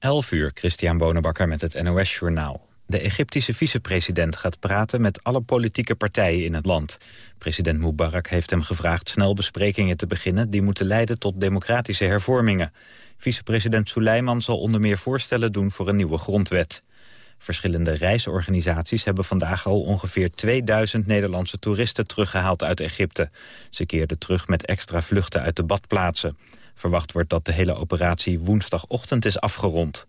11 uur, Christian Bonenbakker met het NOS Journaal. De Egyptische vicepresident gaat praten met alle politieke partijen in het land. President Mubarak heeft hem gevraagd snel besprekingen te beginnen... die moeten leiden tot democratische hervormingen. Vicepresident Suleiman zal onder meer voorstellen doen voor een nieuwe grondwet. Verschillende reisorganisaties hebben vandaag al ongeveer 2000 Nederlandse toeristen teruggehaald uit Egypte. Ze keerden terug met extra vluchten uit de badplaatsen. Verwacht wordt dat de hele operatie woensdagochtend is afgerond.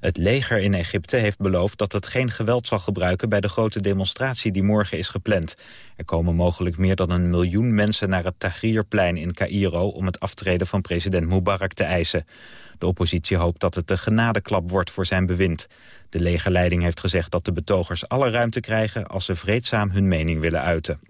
Het leger in Egypte heeft beloofd dat het geen geweld zal gebruiken... bij de grote demonstratie die morgen is gepland. Er komen mogelijk meer dan een miljoen mensen naar het Tahrirplein in Cairo... om het aftreden van president Mubarak te eisen. De oppositie hoopt dat het de genadeklap wordt voor zijn bewind. De legerleiding heeft gezegd dat de betogers alle ruimte krijgen... als ze vreedzaam hun mening willen uiten.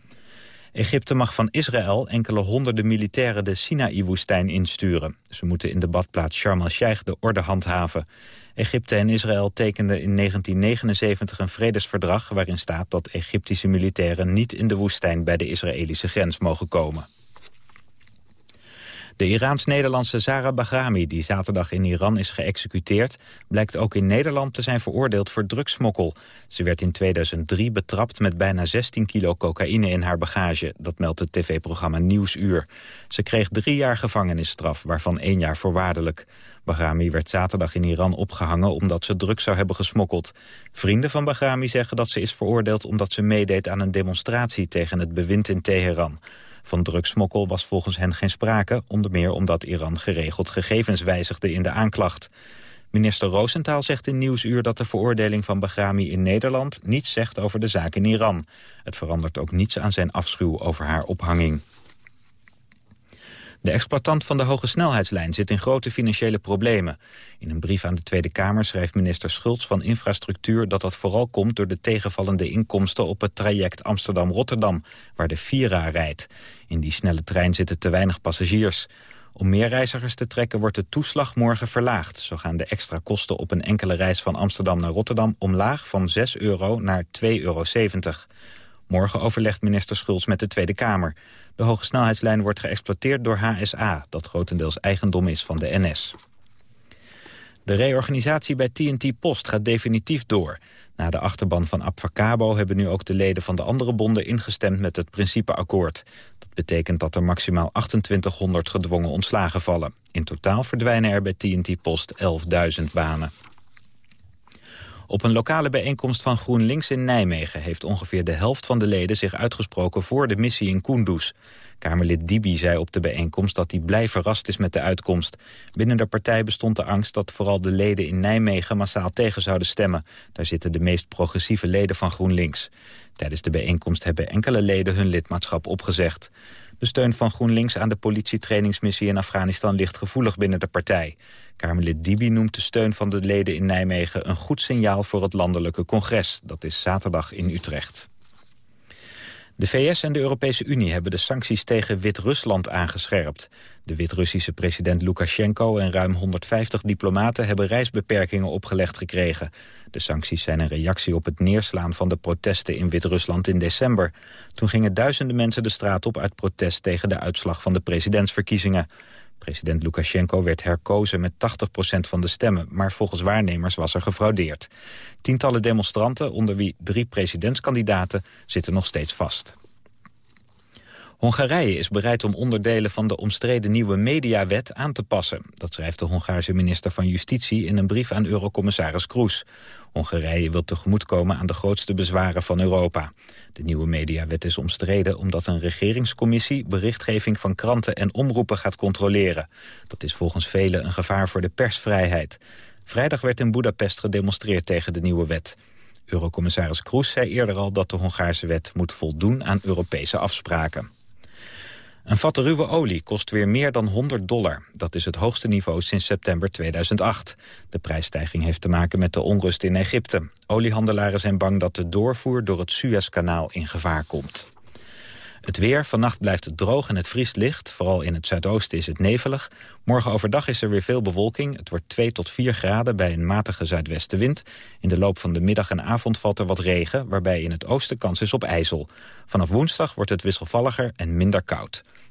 Egypte mag van Israël enkele honderden militairen de Sinaï-woestijn insturen. Ze moeten in de badplaats Sharm el-Sheikh de orde handhaven. Egypte en Israël tekenden in 1979 een vredesverdrag... waarin staat dat Egyptische militairen niet in de woestijn bij de Israëlische grens mogen komen. De Iraans-Nederlandse Zara Bahrami, die zaterdag in Iran is geëxecuteerd... blijkt ook in Nederland te zijn veroordeeld voor drugsmokkel. Ze werd in 2003 betrapt met bijna 16 kilo cocaïne in haar bagage. Dat meldt het tv-programma Nieuwsuur. Ze kreeg drie jaar gevangenisstraf, waarvan één jaar voorwaardelijk. Bahrami werd zaterdag in Iran opgehangen omdat ze drugs zou hebben gesmokkeld. Vrienden van Bahrami zeggen dat ze is veroordeeld omdat ze meedeed aan een demonstratie tegen het bewind in Teheran. Van drugsmokkel was volgens hen geen sprake, onder meer omdat Iran geregeld gegevens wijzigde in de aanklacht. Minister Roosentaal zegt in Nieuwsuur dat de veroordeling van Bahrami in Nederland niets zegt over de zaak in Iran. Het verandert ook niets aan zijn afschuw over haar ophanging. De exploitant van de hoge snelheidslijn zit in grote financiële problemen. In een brief aan de Tweede Kamer schrijft minister Schultz van Infrastructuur... dat dat vooral komt door de tegenvallende inkomsten op het traject Amsterdam-Rotterdam... waar de Vira rijdt. In die snelle trein zitten te weinig passagiers. Om meer reizigers te trekken wordt de toeslag morgen verlaagd. Zo gaan de extra kosten op een enkele reis van Amsterdam naar Rotterdam... omlaag van 6 euro naar 2,70 euro. Morgen overlegt minister Schultz met de Tweede Kamer. De hoge snelheidslijn wordt geëxploiteerd door HSA... dat grotendeels eigendom is van de NS. De reorganisatie bij TNT Post gaat definitief door. Na de achterban van Abfacabo hebben nu ook de leden van de andere bonden ingestemd met het principeakkoord. Dat betekent dat er maximaal 2800 gedwongen ontslagen vallen. In totaal verdwijnen er bij TNT Post 11.000 banen. Op een lokale bijeenkomst van GroenLinks in Nijmegen... heeft ongeveer de helft van de leden zich uitgesproken voor de missie in Kunduz. Kamerlid Dibi zei op de bijeenkomst dat hij blij verrast is met de uitkomst. Binnen de partij bestond de angst dat vooral de leden in Nijmegen massaal tegen zouden stemmen. Daar zitten de meest progressieve leden van GroenLinks. Tijdens de bijeenkomst hebben enkele leden hun lidmaatschap opgezegd. De steun van GroenLinks aan de politietrainingsmissie in Afghanistan ligt gevoelig binnen de partij. Kamerlid Dibi noemt de steun van de leden in Nijmegen een goed signaal voor het landelijke congres. Dat is zaterdag in Utrecht. De VS en de Europese Unie hebben de sancties tegen Wit-Rusland aangescherpt. De Wit-Russische president Lukashenko en ruim 150 diplomaten hebben reisbeperkingen opgelegd gekregen. De sancties zijn een reactie op het neerslaan van de protesten in Wit-Rusland in december. Toen gingen duizenden mensen de straat op uit protest tegen de uitslag van de presidentsverkiezingen. President Lukashenko werd herkozen met 80% van de stemmen... maar volgens waarnemers was er gefraudeerd. Tientallen demonstranten, onder wie drie presidentskandidaten... zitten nog steeds vast. Hongarije is bereid om onderdelen van de omstreden nieuwe mediawet aan te passen. Dat schrijft de Hongaarse minister van Justitie in een brief aan eurocommissaris Kroes. Hongarije wil tegemoetkomen aan de grootste bezwaren van Europa. De nieuwe mediawet is omstreden omdat een regeringscommissie... berichtgeving van kranten en omroepen gaat controleren. Dat is volgens velen een gevaar voor de persvrijheid. Vrijdag werd in Budapest gedemonstreerd tegen de nieuwe wet. Eurocommissaris Kroes zei eerder al dat de Hongaarse wet moet voldoen aan Europese afspraken. Een vat ruwe olie kost weer meer dan 100 dollar. Dat is het hoogste niveau sinds september 2008. De prijsstijging heeft te maken met de onrust in Egypte. Oliehandelaren zijn bang dat de doorvoer door het Suezkanaal in gevaar komt. Het weer, vannacht blijft het droog en het vriest licht. Vooral in het zuidoosten is het nevelig. Morgen overdag is er weer veel bewolking. Het wordt 2 tot 4 graden bij een matige zuidwestenwind. In de loop van de middag en avond valt er wat regen... waarbij in het oosten kans is op ijzel. Vanaf woensdag wordt het wisselvalliger en minder koud.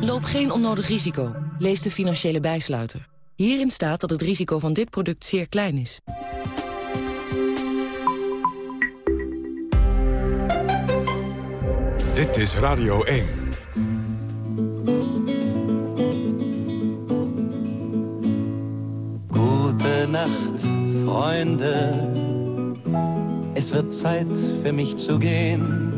Loop geen onnodig risico. Lees de financiële bijsluiter. Hierin staat dat het risico van dit product zeer klein is. Dit is Radio 1. Gute Nacht, Freunde. Es wird Zeit für mich zu gehen.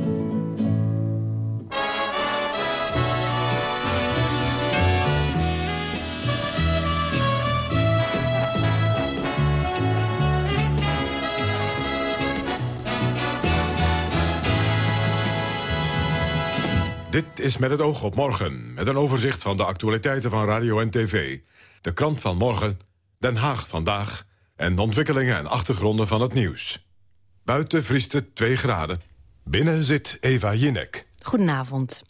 Dit is met het oog op morgen, met een overzicht van de actualiteiten van radio en tv. De krant van morgen, Den Haag vandaag en de ontwikkelingen en achtergronden van het nieuws. Buiten vriest het 2 graden. Binnen zit Eva Jinek. Goedenavond.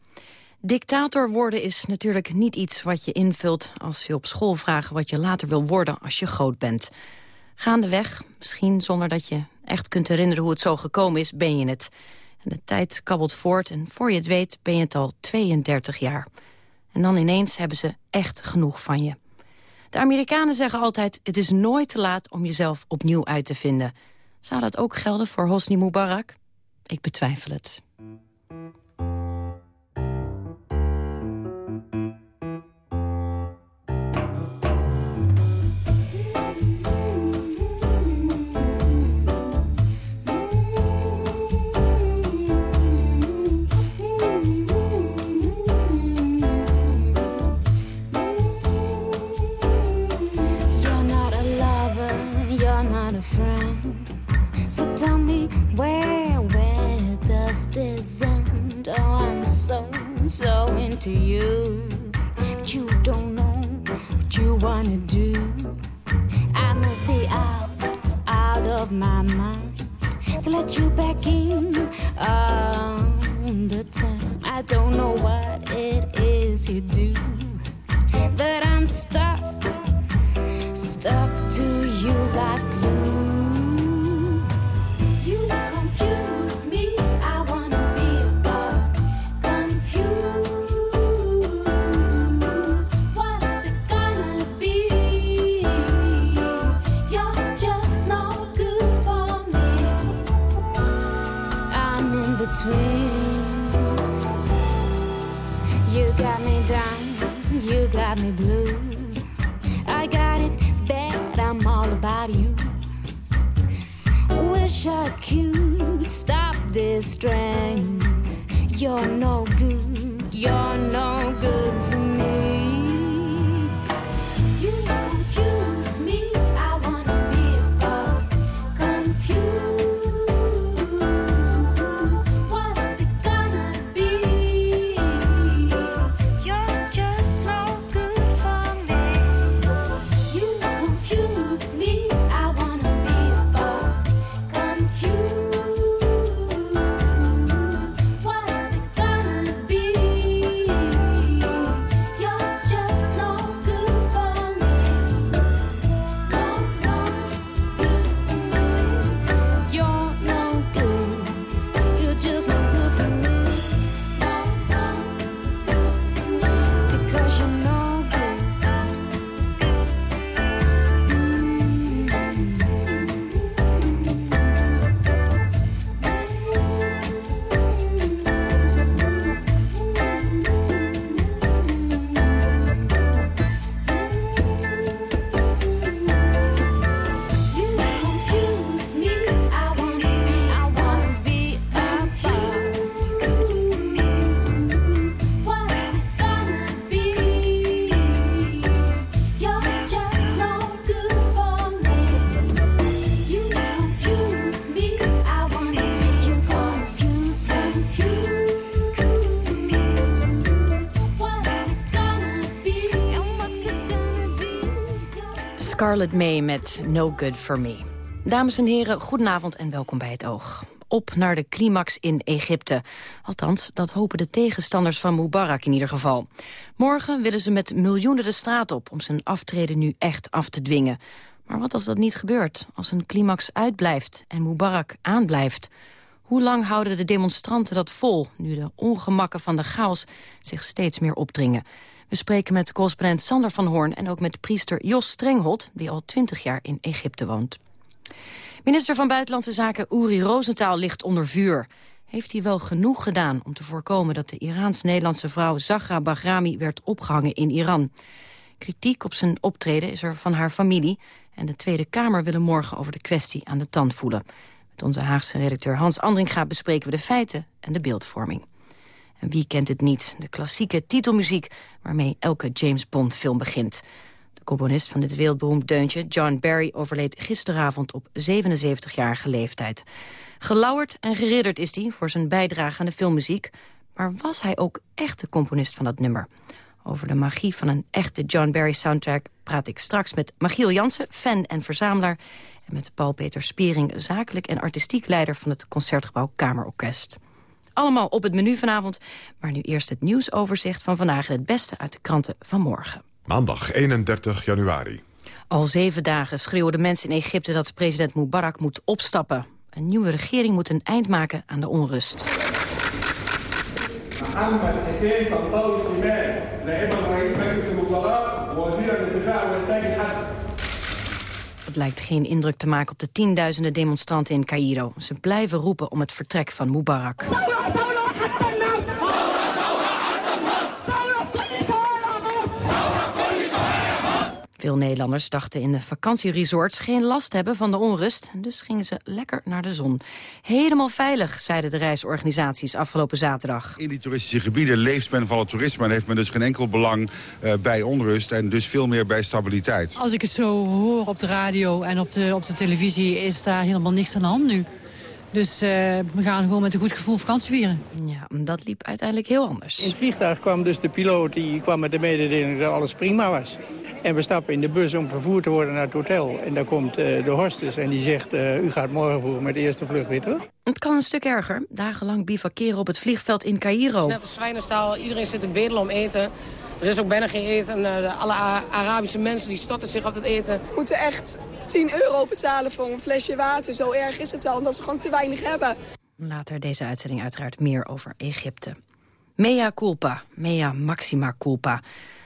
Dictator worden is natuurlijk niet iets wat je invult... als je op school vraagt wat je later wil worden als je groot bent. Gaandeweg, misschien zonder dat je echt kunt herinneren hoe het zo gekomen is, ben je het. En de tijd kabbelt voort en voor je het weet ben je het al 32 jaar. En dan ineens hebben ze echt genoeg van je. De Amerikanen zeggen altijd, het is nooit te laat om jezelf opnieuw uit te vinden. Zou dat ook gelden voor Hosni Mubarak? Ik betwijfel het. Scarlett May met No Good For Me. Dames en heren, goedenavond en welkom bij het Oog. Op naar de climax in Egypte. Althans, dat hopen de tegenstanders van Mubarak in ieder geval. Morgen willen ze met miljoenen de straat op... om zijn aftreden nu echt af te dwingen. Maar wat als dat niet gebeurt? Als een climax uitblijft en Mubarak aanblijft? Hoe lang houden de demonstranten dat vol... nu de ongemakken van de chaos zich steeds meer opdringen? We spreken met correspondent Sander van Hoorn... en ook met priester Jos Strenghold, die al twintig jaar in Egypte woont. Minister van Buitenlandse Zaken Uri Rosenthal ligt onder vuur. Heeft hij wel genoeg gedaan om te voorkomen dat de Iraans-Nederlandse vrouw Zahra Bahrami werd opgehangen in Iran? Kritiek op zijn optreden is er van haar familie en de Tweede Kamer willen morgen over de kwestie aan de tand voelen. Met onze Haagse redacteur Hans Andringa bespreken we de feiten en de beeldvorming. En wie kent het niet, de klassieke titelmuziek waarmee elke James Bond film begint. De componist van dit wereldberoemd deuntje, John Barry, overleed gisteravond op 77-jarige leeftijd. Gelauwerd en geridderd is hij voor zijn bijdrage aan de filmmuziek. Maar was hij ook echt de componist van dat nummer? Over de magie van een echte John Barry soundtrack praat ik straks met Machiel Jansen, fan en verzamelaar. En met Paul-Peter Spiering, zakelijk en artistiek leider van het Concertgebouw Kamerorkest. Allemaal op het menu vanavond, maar nu eerst het nieuwsoverzicht van vandaag... en het beste uit de kranten van morgen. Maandag 31 januari. Al zeven dagen schreeuwen de mensen in Egypte dat president Mubarak moet opstappen. Een nieuwe regering moet een eind maken aan de onrust. Het lijkt geen indruk te maken op de tienduizenden demonstranten in Cairo. Ze blijven roepen om het vertrek van Mubarak. Veel Nederlanders dachten in de vakantieresorts geen last hebben van de onrust. Dus gingen ze lekker naar de zon. Helemaal veilig, zeiden de reisorganisaties afgelopen zaterdag. In die toeristische gebieden leeft men van het toerisme... en heeft men dus geen enkel belang uh, bij onrust en dus veel meer bij stabiliteit. Als ik het zo hoor op de radio en op de, op de televisie... is daar helemaal niks aan de hand nu. Dus uh, we gaan gewoon met een goed gevoel vakantie vieren. Ja, dat liep uiteindelijk heel anders. In het vliegtuig kwam dus de piloot die kwam met de mededeling dat alles prima was. En we stappen in de bus om vervoerd te worden naar het hotel. En daar komt uh, de hostess en die zegt... Uh, u gaat morgen vroeg met de eerste vlucht weer terug. Het kan een stuk erger. Dagenlang bivakeren op het vliegveld in Cairo. Het is net een zwijnenstaal. Iedereen zit te bedelen om eten. Er is ook bijna geen eten. En, alle Arabische mensen die storten zich op het eten. We moeten echt 10 euro betalen voor een flesje water. Zo erg is het al, omdat ze gewoon te weinig hebben. Later deze uitzending uiteraard meer over Egypte. Mea culpa, mea maxima culpa.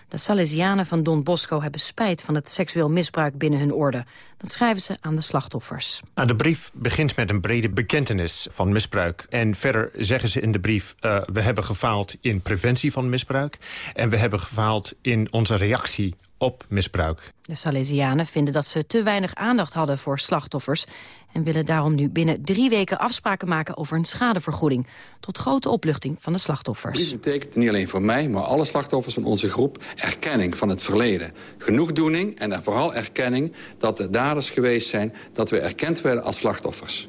De Salesianen van Don Bosco hebben spijt van het seksueel misbruik binnen hun orde. Dat schrijven ze aan de slachtoffers. Nou, de brief begint met een brede bekentenis van misbruik. En verder zeggen ze in de brief... Uh, we hebben gefaald in preventie van misbruik. En we hebben gefaald in onze reactie op misbruik. De Salesianen vinden dat ze te weinig aandacht hadden voor slachtoffers... en willen daarom nu binnen drie weken afspraken maken over een schadevergoeding... tot grote opluchting van de slachtoffers. Dit betekent niet alleen voor mij, maar alle slachtoffers van onze groep... erkenning van het verleden. Genoegdoening en vooral erkenning dat er daders geweest zijn... dat we erkend werden als slachtoffers.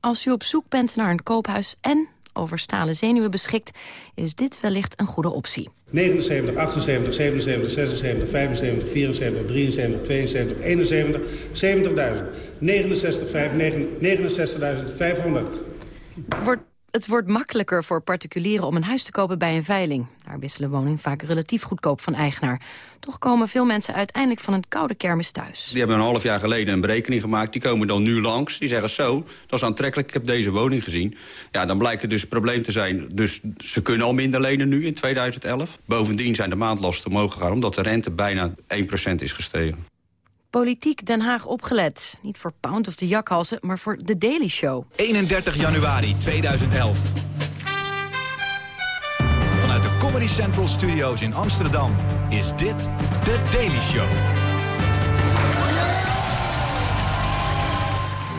Als u op zoek bent naar een koophuis en over stalen zenuwen beschikt... is dit wellicht een goede optie. 79, 78, 77, 76, 75, 74, 73, 72, 71, 70.000. 69, 5, 69.500. Wordt het wordt makkelijker voor particulieren om een huis te kopen bij een veiling. Daar wisselen woning vaak relatief goedkoop van eigenaar. Toch komen veel mensen uiteindelijk van een koude kermis thuis. Die hebben een half jaar geleden een berekening gemaakt. Die komen dan nu langs. Die zeggen zo, dat is aantrekkelijk. Ik heb deze woning gezien. Ja, dan blijkt het dus een probleem te zijn. Dus ze kunnen al minder lenen nu in 2011. Bovendien zijn de maandlasten omhoog gegaan... omdat de rente bijna 1% is gestegen. Politiek Den Haag opgelet. Niet voor Pound of de Jakhalsen, maar voor The Daily Show. 31 januari 2011. Vanuit de Comedy Central Studios in Amsterdam is dit The Daily Show.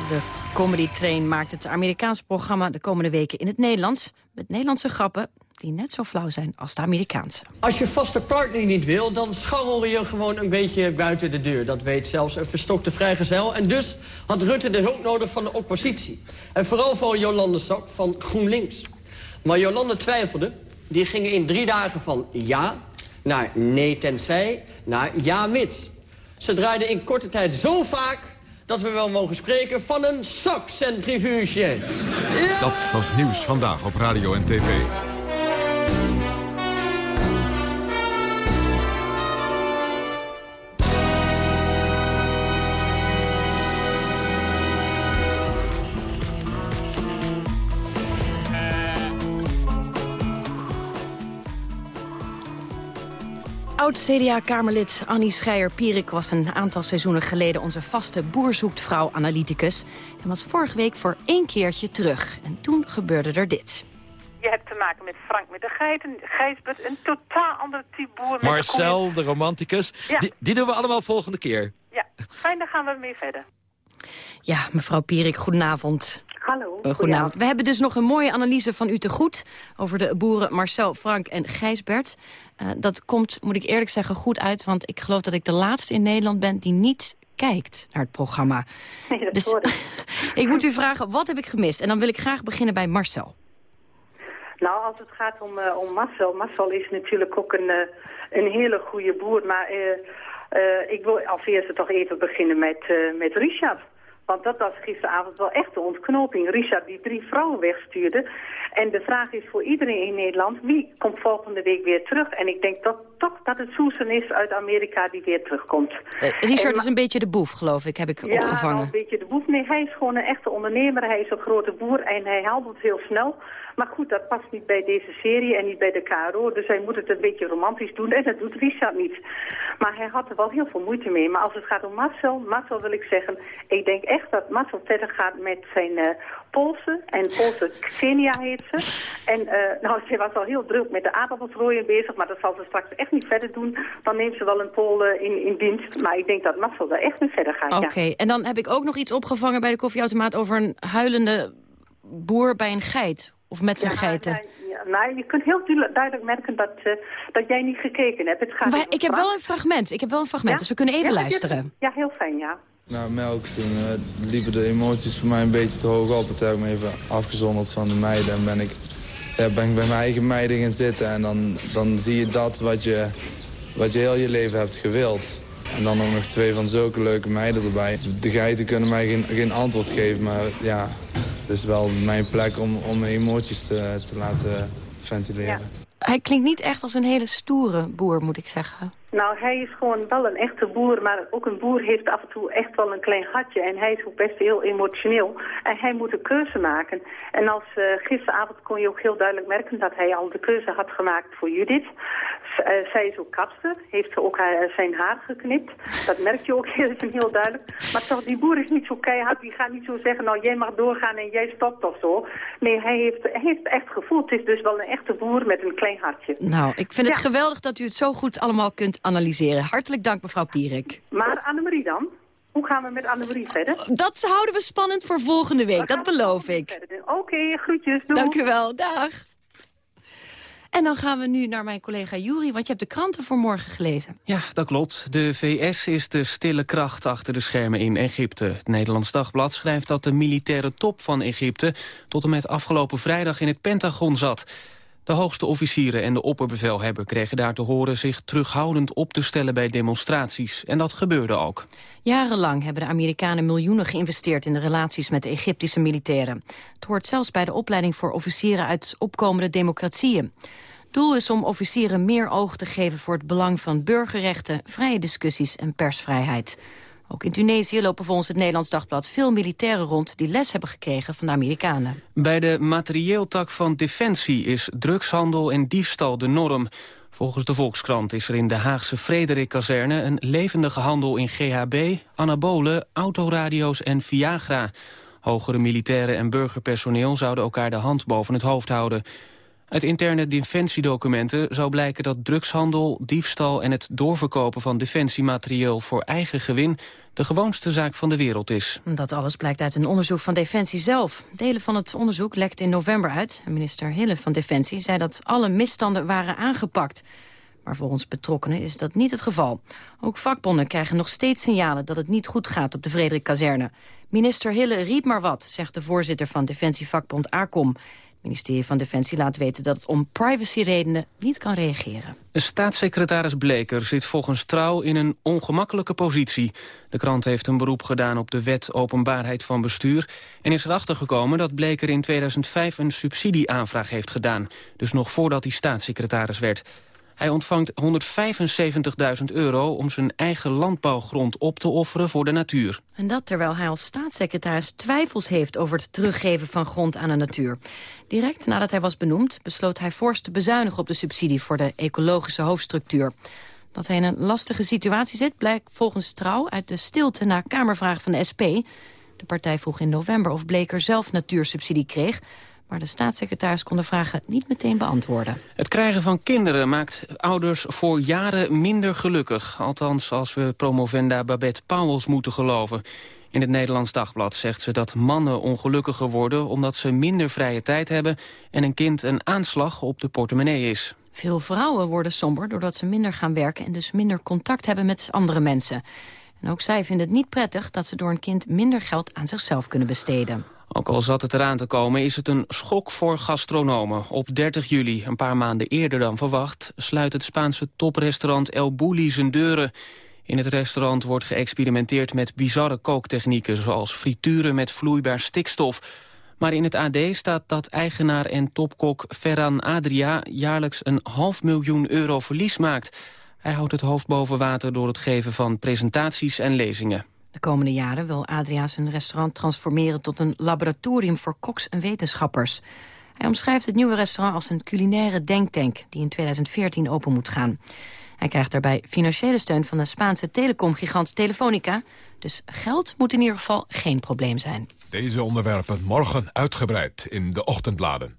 De Comedy Train maakt het Amerikaanse programma de komende weken in het Nederlands. Met Nederlandse grappen die net zo flauw zijn als de Amerikaanse. Als je vaste partner niet wil, dan scharrel je gewoon een beetje buiten de deur. Dat weet zelfs een verstokte vrijgezel. En dus had Rutte de hulp nodig van de oppositie. En vooral van Jolande Sap van GroenLinks. Maar Jolande twijfelde. Die gingen in drie dagen van ja naar nee tenzij naar ja mits. Ze draaiden in korte tijd zo vaak dat we wel mogen spreken van een sokcentrifuge. Dat was nieuws vandaag op radio en tv. Oud-CDA-Kamerlid Annie Schreier-Pierik was een aantal seizoenen geleden... onze vaste boerzoektvrouw-analyticus. En was vorige week voor één keertje terug. En toen gebeurde er dit. Je hebt te maken met Frank met de geiten, Gijsbert, een totaal ander type boer. met Marcel, de romanticus. Ja. Die, die doen we allemaal volgende keer. Ja, fijn, daar gaan we mee verder. Ja, mevrouw Pierik, goedenavond. Hallo. Goedenavond. We hebben dus nog een mooie analyse van u te goed... over de boeren Marcel, Frank en Gijsbert. Eh, dat komt, moet ik eerlijk zeggen, goed uit... want ik geloof dat ik de laatste in Nederland ben die niet kijkt naar het programma. Nee, dat Dus ik. moet u vragen, wat heb ik gemist? En dan wil ik graag beginnen bij Marcel. Nou, als het gaat om, eh, om Marcel. Marcel is natuurlijk ook een, eh, een hele goede boer. Maar ik wil als eerste toch even beginnen met, met Richard. Want dat was gisteravond wel echt de ontknoping. Richard die drie vrouwen wegstuurde. En de vraag is voor iedereen in Nederland... wie komt volgende week weer terug? En ik denk dat, toch dat het Susan is uit Amerika die weer terugkomt. Eh, Richard En is een beetje de boef, geloof ik, heb ik ja, opgevangen. een beetje de boef. Nee, hij is gewoon een echte ondernemer. Hij is een grote boer en hij handelt heel snel. Maar goed, dat past niet bij deze serie en niet bij de KRO. Dus hij moet het een beetje romantisch doen en dat doet Richard niet. Maar hij had er wel heel veel moeite mee. Maar als het gaat om Marcel, Marcel wil ik zeggen... ik denk echt dat Marcel verder gaat met zijn eh Poolse. En Poolse Xenia heet ze. En eh, nou, ze was al heel druk met de aardappelsrooien bezig... maar dat zal ze straks echt niet verder doen. Dan neemt ze wel een Pool eh, in, in dienst. Maar ik denk dat Marcel daar echt mee verder gaat, Oké, en dan heb ik ook nog iets opgevangen bij de koffieautomaat... over een huilende boer bij een geit. Of met zijn Ja, geiten. ja, ja, nou, je kunt heel duidelijk- merken dat, eh, dat jij niet gekeken hebt. Het gaat Maar ik heb wel een fragment. Ik heb wel een fragment, Ja? dus we kunnen even Ja, luisteren. Ja, heel fijn, ja. Na melk toen eh, liepen de emoties voor mij een beetje te hoog op. Het heb ik me even afgezonderd van de meiden. En ben ik, ja, ben ik bij mijn eigen meiden gaan zitten. En dan, dan zie je dat wat je, wat je heel je leven hebt gewild. En dan ook nog twee van zulke leuke meiden erbij. De geiten kunnen mij geen, geen antwoord geven. Maar ja, het is wel mijn plek om, om emoties te, te laten ventileren. Hij klinkt niet echt als een hele stoere boer, moet ik zeggen. Nou, hij is gewoon wel een echte boer, maar ook een boer heeft af en toe echt wel een klein hartje. En hij is ook best heel emotioneel. En hij moet een keuze maken. En als eh, gisteravond kon je ook heel duidelijk merken dat hij al de keuze had gemaakt voor Judith. Eh, zij is ook kapster, heeft ze ook haar, zijn haar geknipt. Dat merk je ook heel, heel duidelijk. Maar toch, die boer is niet zo keihard. Die gaat niet zo zeggen, nou jij mag doorgaan en jij stopt of zo. Nee, hij heeft, hij heeft echt gevoel. Het is dus wel een echte boer met een klein hartje. Nou, ik vind het Ja. geweldig dat u het zo goed allemaal kunt analyseren. Hartelijk dank, mevrouw Pierik. Maar Annemarie dan? Hoe gaan we met Annemarie verder? Dat houden we spannend voor volgende week, dat beloof ik. Oké, groetjes. Doei. Dank u wel, dag. En dan gaan we nu naar mijn collega Juri, want je hebt de kranten voor morgen gelezen. Ja, dat klopt. De VS is de stille kracht achter de schermen in Egypte. Het Nederlands Dagblad schrijft dat de militaire top van Egypte... tot en met afgelopen vrijdag in het Pentagon zat. De hoogste officieren en de opperbevelhebber kregen daar te horen... zich terughoudend op te stellen bij demonstraties. En dat gebeurde ook. Jarenlang hebben de Amerikanen miljoenen geïnvesteerd in de relaties met de Egyptische militairen. Het hoort zelfs bij de opleiding voor officieren uit opkomende democratieën. Doel is om officieren meer oog te geven voor het belang van burgerrechten, vrije discussies en persvrijheid. Ook in Tunesië lopen volgens het Nederlands Dagblad veel militairen rond die les hebben gekregen van de Amerikanen. Bij de materieeltak van Defensie is drugshandel en diefstal de norm. Volgens de Volkskrant is er in de Haagse Frederik-kazerne... een levendige handel in GHB, anabolen, autoradio's en Viagra. Hogere militairen en burgerpersoneel zouden elkaar de hand boven het hoofd houden. Uit interne defensiedocumenten zou blijken dat drugshandel, diefstal... en het doorverkopen van defensiematerieel voor eigen gewin... de gewoonste zaak van de wereld is. Dat alles blijkt uit een onderzoek van Defensie zelf. Delen van het onderzoek lekte in november uit. Minister Hille van Defensie zei dat alle misstanden waren aangepakt. Maar volgens betrokkenen is dat niet het geval. Ook vakbonden krijgen nog steeds signalen dat het niet goed gaat op de Frederik-kazerne. Minister Hille riep maar wat, zegt de voorzitter van Defensievakbond ACOM. Ministerie van Defensie laat weten dat het om privacyredenen niet kan reageren. Staatssecretaris Bleker zit volgens Trouw in een ongemakkelijke positie. De krant heeft een beroep gedaan op de wet openbaarheid van bestuur... en is erachter gekomen dat Bleker in 2005 een subsidieaanvraag heeft gedaan. Dus nog voordat hij staatssecretaris werd. Hij ontvangt 175.000 euro om zijn eigen landbouwgrond op te offeren voor de natuur. En dat terwijl hij als staatssecretaris twijfels heeft over het teruggeven van grond aan de natuur. Direct nadat hij was benoemd besloot hij fors te bezuinigen op de subsidie voor de ecologische hoofdstructuur. Dat hij in een lastige situatie zit blijkt volgens Trouw uit de stilte na Kamervraag van de SP. De partij vroeg in november of Bleker zelf natuursubsidie kreeg maar de staatssecretaris kon de vragen niet meteen beantwoorden. Het krijgen van kinderen maakt ouders voor jaren minder gelukkig. Althans, als we promovenda Babette Pauwels moeten geloven. In het Nederlands Dagblad zegt ze dat mannen ongelukkiger worden... omdat ze minder vrije tijd hebben en een kind een aanslag op de portemonnee is. Veel vrouwen worden somber doordat ze minder gaan werken... en dus minder contact hebben met andere mensen. En ook zij vinden het niet prettig dat ze door een kind minder geld aan zichzelf kunnen besteden. Ook al zat het eraan te komen, is het een schok voor gastronomen. Op 30 juli, een paar maanden eerder dan verwacht... sluit het Spaanse toprestaurant El Bulli zijn deuren. In het restaurant wordt geëxperimenteerd met bizarre kooktechnieken... zoals frituren met vloeibaar stikstof. Maar in het AD staat dat eigenaar en topkok Ferran Adria... jaarlijks een half miljoen euro verlies maakt. Hij houdt het hoofd boven water door het geven van presentaties en lezingen. De komende jaren wil Adria zijn restaurant transformeren tot een laboratorium voor koks en wetenschappers. Hij omschrijft het nieuwe restaurant als een culinaire denktank die in 2014 open moet gaan. Hij krijgt daarbij financiële steun van de Spaanse telecomgigant Telefonica. Dus geld moet in ieder geval geen probleem zijn. Deze onderwerpen morgen uitgebreid in de ochtendbladen.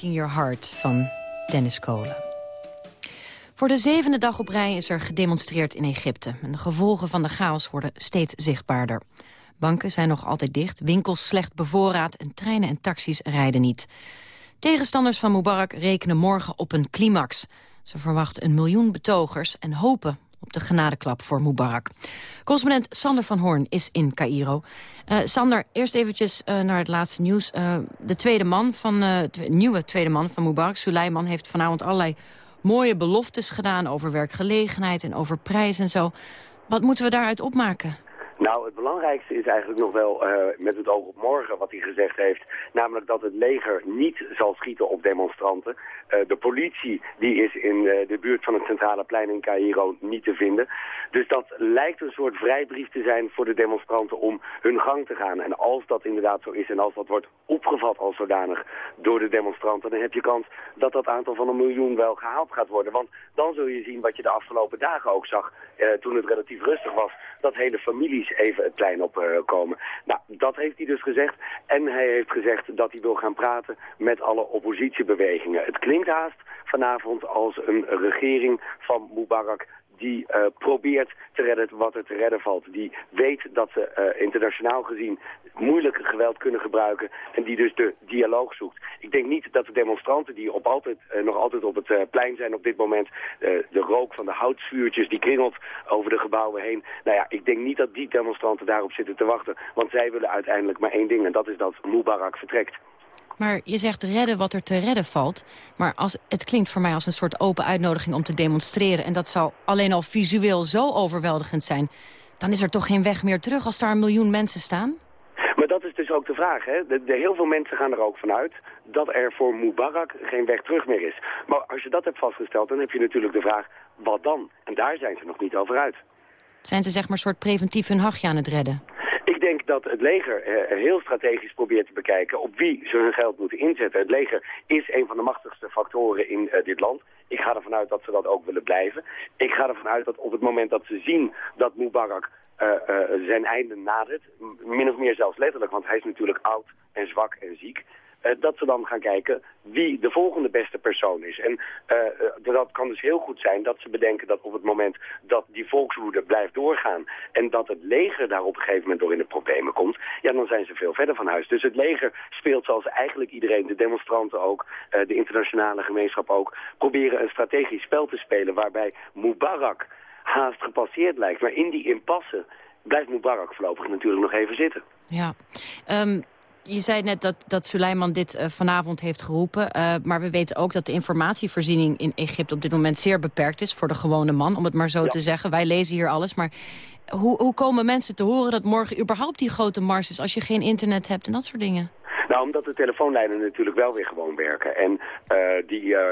Your Heart van Dennis Kolen. Voor de zevende dag op rij is er gedemonstreerd in Egypte. En de gevolgen van de chaos worden steeds zichtbaarder. Banken zijn nog altijd dicht, winkels slecht bevoorraad... en treinen en taxis rijden niet. Tegenstanders van Mubarak rekenen morgen op een climax. Ze verwachten een miljoen betogers en hopen op de genadeklap voor Mubarak. Correspondent Sander van Hoorn is in Cairo. Uh, Sander, eerst eventjes uh, naar het laatste nieuws. Uh, de tweede man van, de nieuwe tweede man van Mubarak, Suleiman... heeft vanavond allerlei mooie beloftes gedaan over werkgelegenheid en over prijs en zo. Wat moeten we daaruit opmaken? Nou, het belangrijkste is eigenlijk nog wel uh, met het oog op morgen wat hij gezegd heeft. Namelijk dat het leger niet zal schieten op demonstranten. Uh, de politie die is in uh, de buurt van het centrale plein in Cairo niet te vinden. Dus dat lijkt een soort vrijbrief te zijn voor de demonstranten om hun gang te gaan. En als dat inderdaad zo is en als dat wordt opgevat als zodanig door de demonstranten... dan heb je kans dat dat aantal van een miljoen wel gehaald gaat worden. Want dan zul je zien wat je de afgelopen dagen ook zag toen het relatief rustig was. Dat hele families even het plein opkomen. Uh, nou, dat heeft hij dus gezegd. En hij heeft gezegd dat hij wil gaan praten met alle oppositiebewegingen. Het klinkt haast vanavond als een regering van Mubarak die uh, probeert te redden wat er te redden valt. Die weet dat ze uh, internationaal gezien moeilijk geweld kunnen gebruiken en die dus de dialoog zoekt. Ik denk niet dat de demonstranten die op altijd, uh, nog altijd op het plein zijn op dit moment, de rook van de houtsvuurtjes die kringelt over de gebouwen heen. Nou ja, ik denk niet dat die demonstranten daarop zitten te wachten, want zij willen uiteindelijk maar één ding en dat is dat Mubarak vertrekt. Maar je zegt redden wat er te redden valt. Maar als, het klinkt voor mij als een soort open uitnodiging om te demonstreren. En dat zou alleen al visueel zo overweldigend zijn. Dan is er toch geen weg meer terug als daar een miljoen mensen staan? Maar dat is dus ook de vraag. Hè? De, de, heel veel mensen gaan er ook vanuit dat er voor Mubarak geen weg terug meer is. Maar als je dat hebt vastgesteld, dan heb je natuurlijk de vraag, wat dan? En daar zijn ze nog niet over uit. Zijn ze zeg maar een soort preventief hun hachje aan het redden? Ik denk dat het leger eh, heel strategisch probeert te bekijken op wie ze hun geld moeten inzetten. Het leger is een van de machtigste factoren in uh, dit land. Ik ga ervan uit dat ze dat ook willen blijven. Ik ga ervan uit dat op het moment dat ze zien dat Mubarak uh, zijn einde nadert, min of meer zelfs letterlijk, want hij is natuurlijk oud en zwak en ziek, uh, dat ze dan gaan kijken wie de volgende beste persoon is. En uh, dat kan dus heel goed zijn dat ze bedenken dat op het moment dat die volkswoede blijft doorgaan... en dat het leger daar op een gegeven moment door in de problemen komt... ja, dan zijn ze veel verder van huis. Dus het leger speelt zoals eigenlijk iedereen, de demonstranten ook... De internationale gemeenschap ook... proberen een strategisch spel te spelen waarbij Mubarak haast gepasseerd lijkt. Maar in die impasse blijft Mubarak voorlopig natuurlijk nog even zitten. Ja, um je zei net dat, dat Suleiman dit uh, vanavond heeft geroepen. Uh, maar we weten ook dat de informatievoorziening in Egypte op dit moment zeer beperkt is. Voor de gewone man, om het maar zo ja. te zeggen. Wij lezen hier alles. Maar hoe, hoe komen mensen te horen dat morgen überhaupt die grote mars is... als je geen internet hebt en dat soort dingen? Nou, omdat de telefoonlijnen natuurlijk wel weer gewoon werken. En uh, die uh,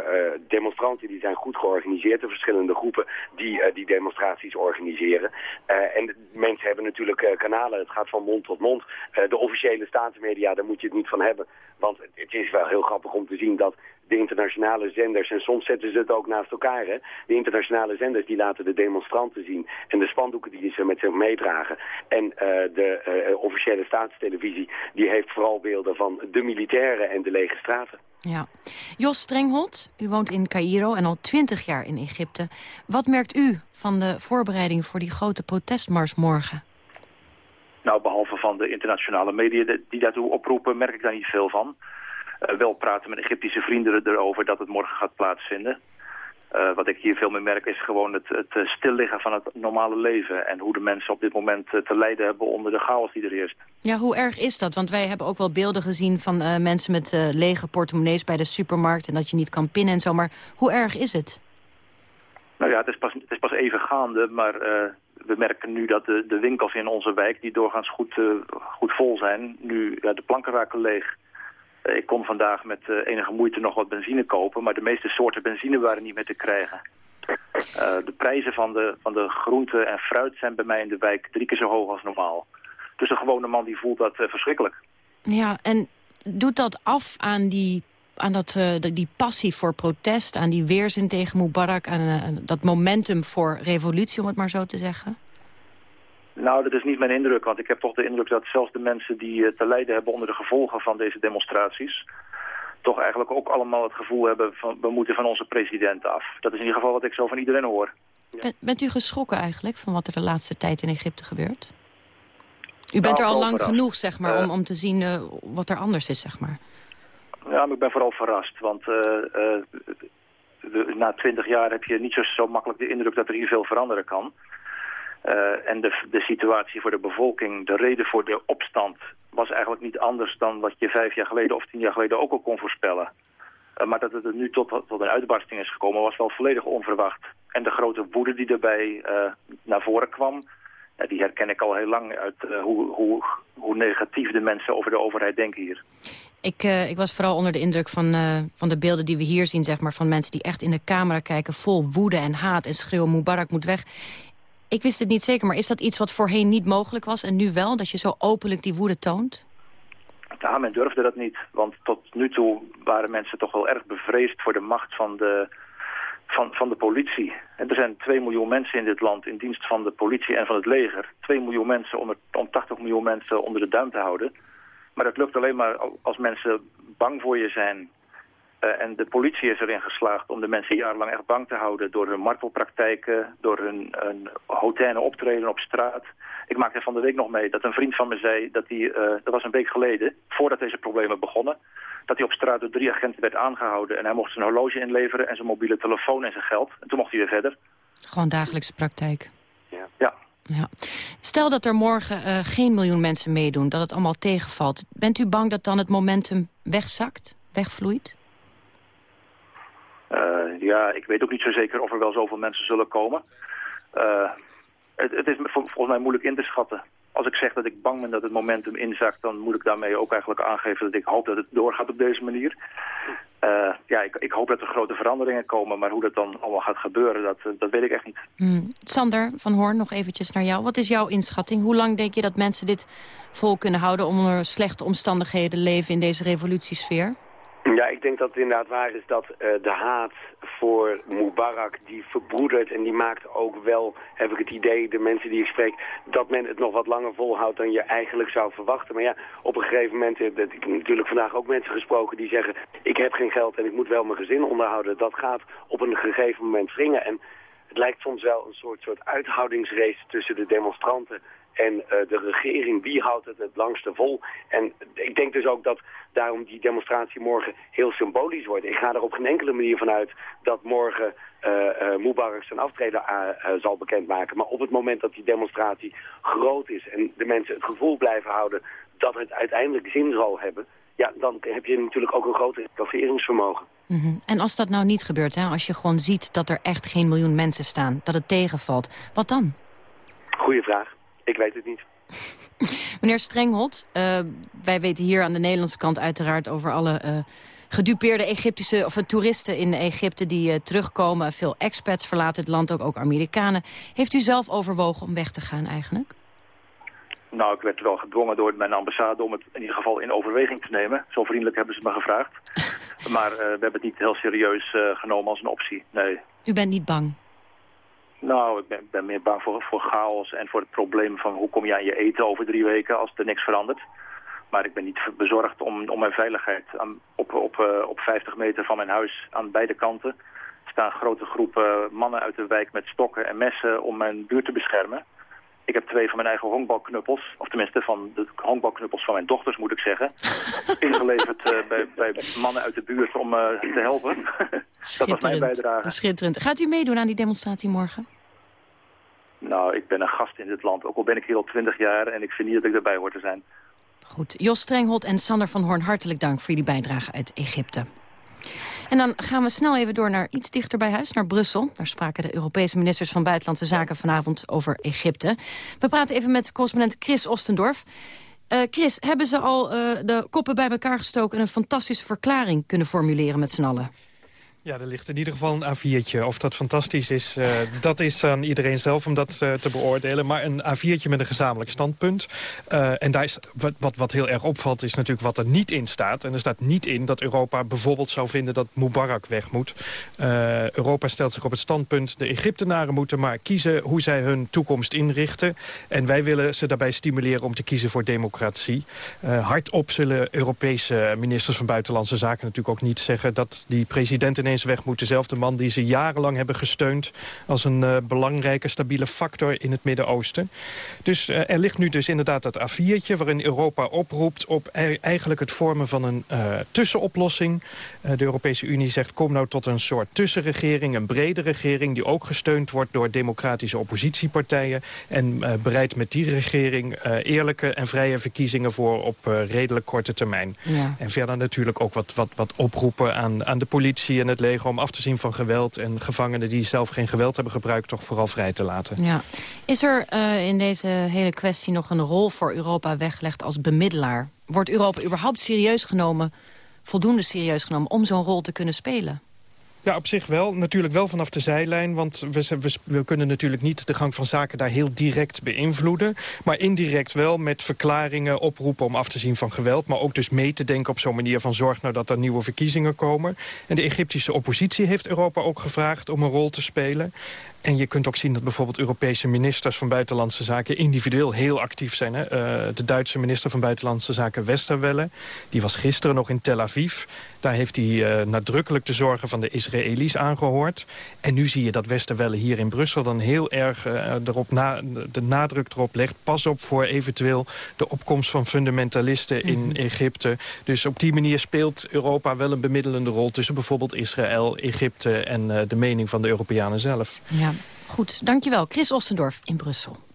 demonstranten die zijn goed georganiseerd, de verschillende groepen die die demonstraties organiseren. en mensen hebben natuurlijk kanalen, het gaat van mond tot mond. de officiële staatsmedia, daar moet je het niet van hebben. Want het is wel heel grappig om te zien dat de internationale zenders, en soms zetten ze het ook naast elkaar, hè? de internationale zenders die laten de demonstranten zien en de spandoeken die ze met zich meedragen. En uh, de uh, officiële staatstelevisie die heeft vooral beelden van de militairen en de lege straten. Ja. Jos Strenghold, u woont in Cairo en al twintig jaar in Egypte. Wat merkt u van de voorbereiding voor die grote protestmars morgen? Nou, behalve van de internationale media die daartoe oproepen, merk ik daar niet veel van. Uh, wel praten met Egyptische vrienden erover dat het morgen gaat plaatsvinden. Uh, wat ik hier veel meer merk is gewoon het, het stilliggen van het normale leven. En hoe de mensen op dit moment te lijden hebben onder de chaos die er heerst. Ja, hoe erg is dat? Want wij hebben ook wel beelden gezien van uh, mensen met uh, lege portemonnees bij de supermarkt. En dat je niet kan pinnen en zo. Maar hoe erg is het? Nou ja, het is pas, het is pas even gaande. Maar we merken nu dat de, de winkels in onze wijk, die doorgaans goed, goed vol zijn, nu ja, de planken raken leeg. Ik kon vandaag met uh, enige moeite nog wat benzine kopen, maar de meeste soorten benzine waren niet meer te krijgen. Uh, de prijzen van de, van de groente en fruit zijn bij mij in de wijk drie keer zo hoog als normaal. Dus een gewone man die voelt dat verschrikkelijk. Ja, en doet dat af aan die, aan dat, die passie voor protest, aan die weerzin tegen Mubarak, aan dat momentum voor revolutie, om het maar zo te zeggen? Nou, dat is niet mijn indruk, want ik heb toch de indruk dat zelfs de mensen die te lijden hebben onder de gevolgen van deze demonstraties, toch eigenlijk ook allemaal het gevoel hebben van we moeten van onze president af. Dat is in ieder geval wat ik zo van iedereen hoor. Ben- bent u geschrokken eigenlijk van wat er de laatste tijd in Egypte gebeurt? U bent Nou, er al lang verrast. genoeg, zeg maar, Eh, om, om te zien eh, wat er anders is, zeg maar. Ja, maar ik ben vooral verrast, want eh, eh, de- na twintig jaar heb je niet zo, zo makkelijk de indruk dat er hier veel veranderen kan. Eh, en de, de situatie voor de bevolking, de reden voor de opstand, was eigenlijk niet anders dan wat je vijf jaar geleden of tien jaar geleden ook al kon voorspellen. Eh, maar dat het nu tot, tot een uitbarsting is gekomen was wel volledig onverwacht. En de grote woede die erbij eh, naar voren kwam, die herken ik al heel lang uit hoe, hoe, hoe negatief de mensen over de overheid denken hier. Ik, ik was vooral onder de indruk van, van de beelden die we hier zien... Zeg maar, van mensen die echt in de camera kijken... vol woede en haat en schreeuwen Mubarak moet weg. Ik wist het niet zeker, maar is dat iets wat voorheen niet mogelijk was... en nu wel, dat je zo openlijk die woede toont? Ja, men durfde dat niet. Want tot nu toe waren mensen toch wel erg bevreesd voor de macht van de, van, van de politie. En er zijn 2 miljoen mensen in dit land in dienst van de politie en van het leger. 2 miljoen mensen om, het, om 80 miljoen mensen onder de duim te houden. Maar dat lukt alleen maar als mensen bang voor je zijn. Eh, en de politie is erin geslaagd om de mensen jarenlang echt bang te houden... door hun martelpraktijken, door hun, hun optreden op straat. Ik maakte van de week nog mee dat een vriend van me zei... dat hij, eh, dat was een week geleden, voordat deze problemen begonnen... dat hij op straat door drie agenten werd aangehouden... en hij mocht zijn horloge inleveren en zijn mobiele telefoon en zijn geld. En toen mocht hij weer verder. Gewoon dagelijkse praktijk. Ja. Ja. Stel dat er morgen eh, geen miljoen mensen meedoen, dat het allemaal tegenvalt. Bent u bang dat dan het momentum wegzakt, wegvloeit? Eh, ja, ik weet ook niet zo zeker of er wel zoveel mensen zullen komen. Eh, het, het is vol- volgens mij moeilijk in te schatten. Als ik zeg dat ik bang ben dat het momentum inzakt... dan moet ik daarmee ook eigenlijk aangeven dat ik hoop dat het doorgaat op deze manier. Eh, ja, ik, ik hoop dat er grote veranderingen komen... maar hoe dat dan allemaal gaat gebeuren, dat, dat weet ik echt niet. Hmm. Sander van Hoorn, nog eventjes naar jou. Wat is jouw inschatting? Hoe lang denk je dat mensen dit vol kunnen houden... onder slechte omstandigheden leven in deze revolutiesfeer? Ja, ik denk dat het inderdaad waar is dat eh, de haat voor Mubarak, die verbroedert en die maakt ook wel, heb ik het idee, de mensen die ik spreek, dat men het nog wat langer volhoudt dan je eigenlijk zou verwachten. Maar ja, op een gegeven moment, eh, dat ik heb natuurlijk vandaag ook mensen gesproken die zeggen, ik heb geen geld en ik moet wel mijn gezin onderhouden. Dat gaat op een gegeven moment wringen en het lijkt soms wel een soort, soort uithoudingsrace tussen de demonstranten en eh, de regering. Wie houdt het het langste vol? En ik denk dus ook dat daarom die demonstratie morgen heel symbolisch wordt. Ik ga er op geen enkele manier van uit dat morgen eh eh Mubarak zijn aftreden zal bekendmaken. Maar op het moment dat die demonstratie groot is en de mensen het gevoel blijven houden dat het uiteindelijk zin zal hebben... ja, dan heb je natuurlijk ook een groter kalveringsvermogen. Mhm. En als dat nou niet gebeurt, hè, als je gewoon ziet dat er echt geen miljoen mensen staan... dat het tegenvalt, wat dan? Goeie vraag. Ik weet het niet. Meneer Strenghold, eh, wij weten hier aan de Nederlandse kant uiteraard over alle eh, gedupeerde Egyptische of eh, toeristen in Egypte die terugkomen. Veel expats verlaten het land, ook, ook Amerikanen. Heeft u zelf overwogen om weg te gaan eigenlijk? Nou, ik werd wel gedwongen door mijn ambassade om het in ieder geval in overweging te nemen. Zo vriendelijk hebben ze me gevraagd. maar we hebben het niet heel serieus genomen als een optie, nee. U bent niet bang? Nou, ik ben, meer bang voor, chaos en voor het probleem van hoe kom je aan je eten over drie weken als er niks verandert. Maar ik ben niet bezorgd om, om mijn veiligheid. Op, op, eh, op 50 meter van mijn huis aan beide kanten staan grote groepen mannen uit de wijk met stokken en messen om mijn buurt te beschermen. Ik heb twee van mijn eigen honkbalknuppels, of tenminste van de honkbalknuppels van mijn dochters moet ik zeggen, ingeleverd eh, bij, bij mannen uit de buurt om eh, te helpen. dat was mijn bijdrage. Schitterend. Gaat u meedoen aan die demonstratie morgen? Nou, ik ben een gast in dit land, ook al ben ik hier al twintig jaar en ik vind niet dat ik erbij hoor te zijn. Goed. Jos Strenghold en Sander van Hoorn, hartelijk dank voor jullie bijdrage uit Egypte. En dan gaan we snel even door naar iets dichter bij huis, naar Brussel. Daar spraken de Europese ministers van Buitenlandse Zaken vanavond over Egypte. We praten even met correspondent Chris Ostendorf. Eh, Chris, hebben ze al eh, de koppen bij elkaar gestoken... en een fantastische verklaring kunnen formuleren met z'n allen? Ja, er ligt in ieder geval een A4'tje. Of dat fantastisch is, uh, dat is aan iedereen zelf om dat uh, te beoordelen. Maar een A4'tje met een gezamenlijk standpunt. Uh, en daar is, wat, wat, wat heel erg opvalt is natuurlijk wat er niet in staat. En er staat niet in dat Europa bijvoorbeeld zou vinden dat Mubarak weg moet. Europa stelt zich op het standpunt... de Egyptenaren moeten maar kiezen hoe zij hun toekomst inrichten. En wij willen ze daarbij stimuleren om te kiezen voor democratie. hardop zullen Europese ministers van Buitenlandse Zaken natuurlijk ook niet zeggen... dat die president ineens weg moet. Dezelfde man die ze jarenlang hebben gesteund... als een uh, belangrijke, stabiele factor in het Midden-Oosten. Dus uh, er ligt nu dus inderdaad dat A4'tje... waarin Europa oproept op eigenlijk het vormen van een uh, tussenoplossing. de Europese Unie zegt kom nou tot een soort tussenregering... een brede regering die ook gesteund wordt door democratische oppositiepartijen... en bereidt met die regering eerlijke en vrije verkiezingen voor... op redelijk korte termijn. Ja. En verder natuurlijk ook wat, wat, wat oproepen aan, aan de politie en het om af te zien van geweld... en gevangenen die zelf geen geweld hebben gebruikt... toch vooral vrij te laten. Ja. Is er uh, in deze hele kwestie nog een rol voor Europa weggelegd als bemiddelaar? Wordt Europa überhaupt serieus genomen, voldoende serieus genomen... om zo'n rol te kunnen spelen? Ja, op zich wel. Natuurlijk wel vanaf de zijlijn. Want we, we, kunnen natuurlijk niet de gang van zaken daar heel direct beïnvloeden. Maar indirect wel met verklaringen, oproepen om af te zien van geweld. Maar ook dus mee te denken op zo'n manier van zorg nou dat er nieuwe verkiezingen komen. En de Egyptische oppositie heeft Europa ook gevraagd om een rol te spelen. En je kunt ook zien dat bijvoorbeeld Europese ministers van Buitenlandse Zaken individueel heel actief zijn. Hè? Uh, de Duitse minister van Buitenlandse Zaken Westerwelle, die was gisteren nog in Tel Aviv. Daar heeft hij uh, nadrukkelijk de zorgen van de Israëli's aangehoord. En nu zie je dat Westerwelle hier in Brussel dan heel erg uh, erop na, de nadruk erop legt. Pas op voor eventueel de opkomst van fundamentalisten in mm -hmm. Egypte. Dus op die manier speelt Europa wel een bemiddelende rol tussen bijvoorbeeld Israël, Egypte en de mening van de Europeanen zelf. Ja. Goed, dankjewel. Chris Ostendorf in Brussel.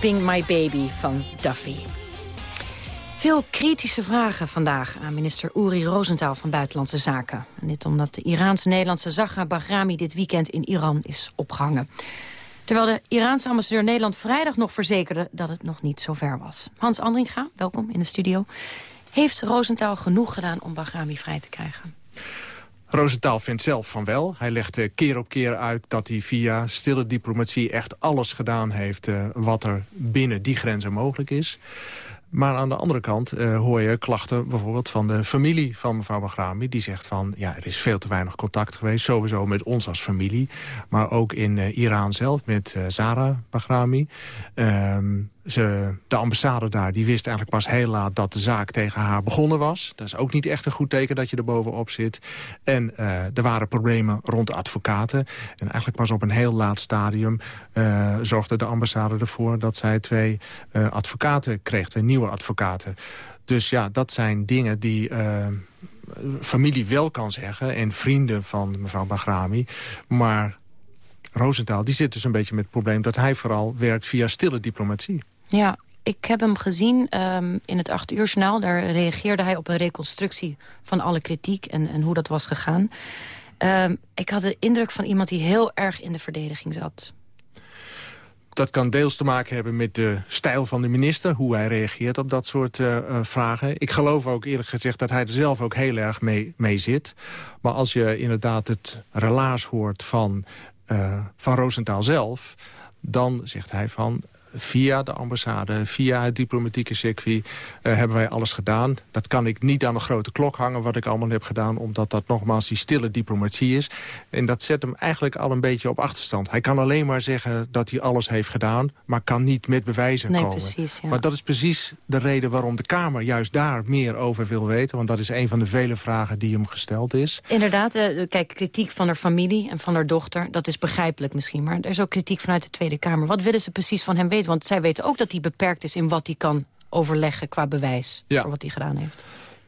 Keeping My Baby van Duffy. Veel kritische vragen vandaag aan minister Uri Rosenthal van Buitenlandse Zaken. En dit omdat de Iraanse-Nederlandse Zahra Bahrami dit weekend in Iran is opgehangen. Terwijl de Iraanse ambassadeur Nederland vrijdag nog verzekerde dat het nog niet zo ver was. Hans Andringa, welkom in de studio. Heeft Rosenthal genoeg gedaan om Bahrami vrij te krijgen? Rosenthal vindt zelf van wel. Hij legt uh, keer op keer uit dat hij via stille diplomatie echt alles gedaan heeft... Uh, wat er binnen die grenzen mogelijk is. Maar aan de andere kant eh, hoor je klachten bijvoorbeeld van de familie van mevrouw Bahrami. Die zegt van, ja, er is veel te weinig contact geweest. Sowieso met ons als familie. Maar ook in eh, Iran zelf met uh, Zara Bahrami. Ehm, ze, de ambassade daar die wist eigenlijk pas heel laat dat de zaak tegen haar begonnen was. Dat is ook niet echt een goed teken dat je er bovenop zit. En uh, er waren problemen rond advocaten. En eigenlijk pas op een heel laat stadium uh, zorgde de ambassade ervoor... dat zij twee uh, advocaten kreeg, twee nieuwe advocaten. Dus ja, dat zijn dingen die familie wel kan zeggen... en vrienden van mevrouw Bagrami. Maar Rosenthal die zit dus een beetje met het probleem... dat hij vooral werkt via stille diplomatie. Ja, ik heb hem gezien um, in het acht uur journaal. Daar reageerde hij op een reconstructie van alle kritiek en, en hoe dat was gegaan. Um, ik had de indruk van iemand die heel erg in de verdediging zat. Dat kan deels te maken hebben met de stijl van de minister... hoe hij reageert op dat soort uh, uh, vragen. Ik geloof ook eerlijk gezegd dat hij er zelf ook heel erg mee, mee zit. Maar als je inderdaad het relaas hoort van, uh, van Roosentaal zelf... dan zegt hij van via de ambassade, via het diplomatieke circuit... Uh, hebben wij alles gedaan. Dat kan ik niet aan de grote klok hangen wat ik allemaal heb gedaan... omdat dat nogmaals die stille diplomatie is. En dat zet hem eigenlijk al een beetje op achterstand. Hij kan alleen maar zeggen dat hij alles heeft gedaan... maar kan niet met bewijzen nee, komen. Precies, ja. Maar dat is precies de reden waarom de Kamer juist daar meer over wil weten. Want dat is een van de vele vragen die hem gesteld is. Inderdaad, uh, kijk, kritiek van haar familie en van haar dochter... dat is begrijpelijk misschien, maar er is ook kritiek vanuit de Tweede Kamer. Wat willen ze precies van hem weten? Want zij weten ook dat hij beperkt is in wat hij kan overleggen qua bewijs Ja. voor wat hij gedaan heeft.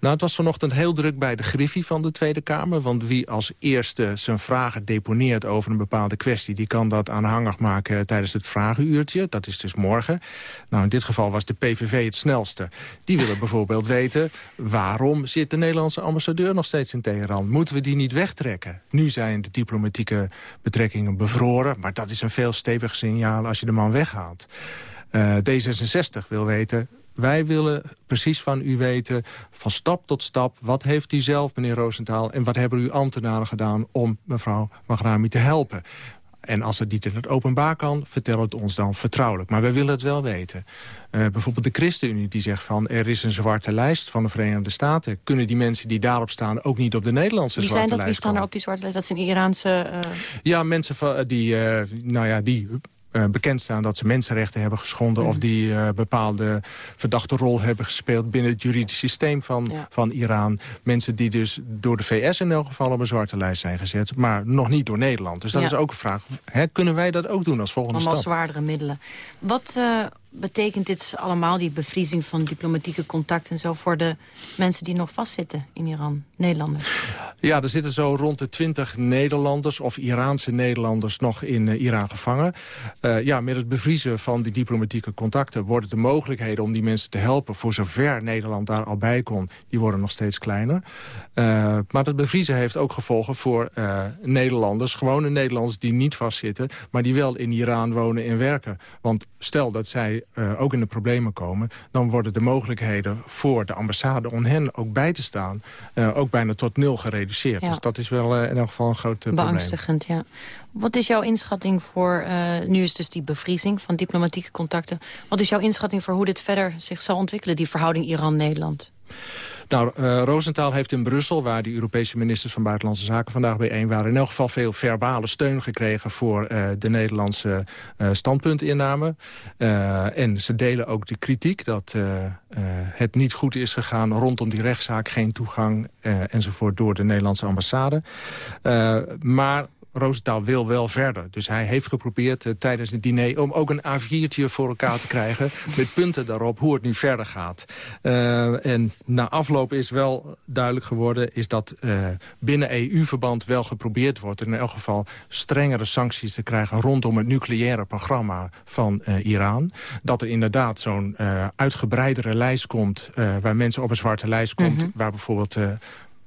Nou, het was vanochtend heel druk bij de griffie van de Tweede Kamer. Want wie als eerste zijn vragen deponeert over een bepaalde kwestie... die kan dat aanhangig maken tijdens het vragenuurtje. Dat is dus morgen. Nou, in dit geval was de PVV het snelste. Die willen bijvoorbeeld weten... waarom zit de Nederlandse ambassadeur nog steeds in Teheran? Moeten we die niet wegtrekken? Nu zijn de diplomatieke betrekkingen bevroren... maar dat is een veel steviger signaal als je de man weghaalt. Uh, D66 wil weten, wij willen precies van u weten, van stap tot stap... wat heeft u zelf, meneer Roosentaal, en wat hebben uw ambtenaren gedaan... om mevrouw Magrami te helpen? En als het niet in het openbaar kan, vertel het ons dan vertrouwelijk. Maar wij willen het wel weten. Uh, bijvoorbeeld de ChristenUnie die zegt van... er is een zwarte lijst van de Verenigde Staten. Kunnen die mensen die daarop staan ook niet op de Nederlandse Wie zwarte zijn dat? Wie lijst staan er op die zwarte lijst? Dat zijn Iraanse... Uh... Ja, mensen van, die, uh, nou ja, die bekend staan dat ze mensenrechten hebben geschonden... Of die uh, bepaalde verdachte rol hebben gespeeld... binnen het juridisch systeem van, Ja. van Iran. Mensen die dus door de VS in elk geval op een zwarte lijst zijn gezet... maar nog niet door Nederland. Dus dat Ja. is ook een vraag. Hè, kunnen wij dat ook doen als volgende Allemaal stap? zwaardere middelen. Wat uh, betekent dit allemaal, die bevriezing van diplomatieke contacten... en zo voor de mensen die nog vastzitten in Iran, Nederlanders? Ja, er zitten zo rond de 20 Nederlanders of Iraanse Nederlanders nog in uh, Iran gevangen. Uh, ja, met het bevriezen van die diplomatieke contacten worden de mogelijkheden om die mensen te helpen, voor zover Nederland daar al bij kon, die worden nog steeds kleiner. Uh, maar dat bevriezen heeft ook gevolgen voor Nederlanders, gewone Nederlanders die niet vastzitten, maar die wel in Iran wonen en werken. Want stel dat zij uh, ook in de problemen komen, dan worden de mogelijkheden voor de ambassade om hen ook bij te staan, uh, ook bijna tot nul gereduceerd. Ja. Dus dat is wel uh, in elk geval een groot probleem. Beangstigend, ja. Wat is jouw inschatting voor, nu is dus die bevriezing van diplomatieke contacten. Wat is jouw inschatting voor hoe dit verder zich zal ontwikkelen, die verhouding Iran-Nederland? Nou, uh, Rosenthal heeft in Brussel, waar de Europese ministers van Buitenlandse Zaken vandaag bijeen waren, in elk geval veel verbale steun gekregen voor uh, de Nederlandse uh, standpuntinname. Uh, en ze delen ook de kritiek dat het niet goed is gegaan rondom die rechtszaak, geen toegang enzovoort door de Nederlandse ambassade. Maar Roosentaal wil wel verder. Dus hij heeft geprobeerd uh, tijdens het diner... om ook een A4'tje voor elkaar te krijgen... met punten daarop hoe het nu verder gaat. Uh, en na afloop is wel duidelijk geworden... is dat uh, binnen EU-verband wel geprobeerd wordt... in elk geval strengere sancties te krijgen... rondom het nucleaire programma van Iran. Dat er inderdaad zo'n uitgebreidere lijst komt... Waar mensen op een zwarte lijst komt... Mhm. waar bijvoorbeeld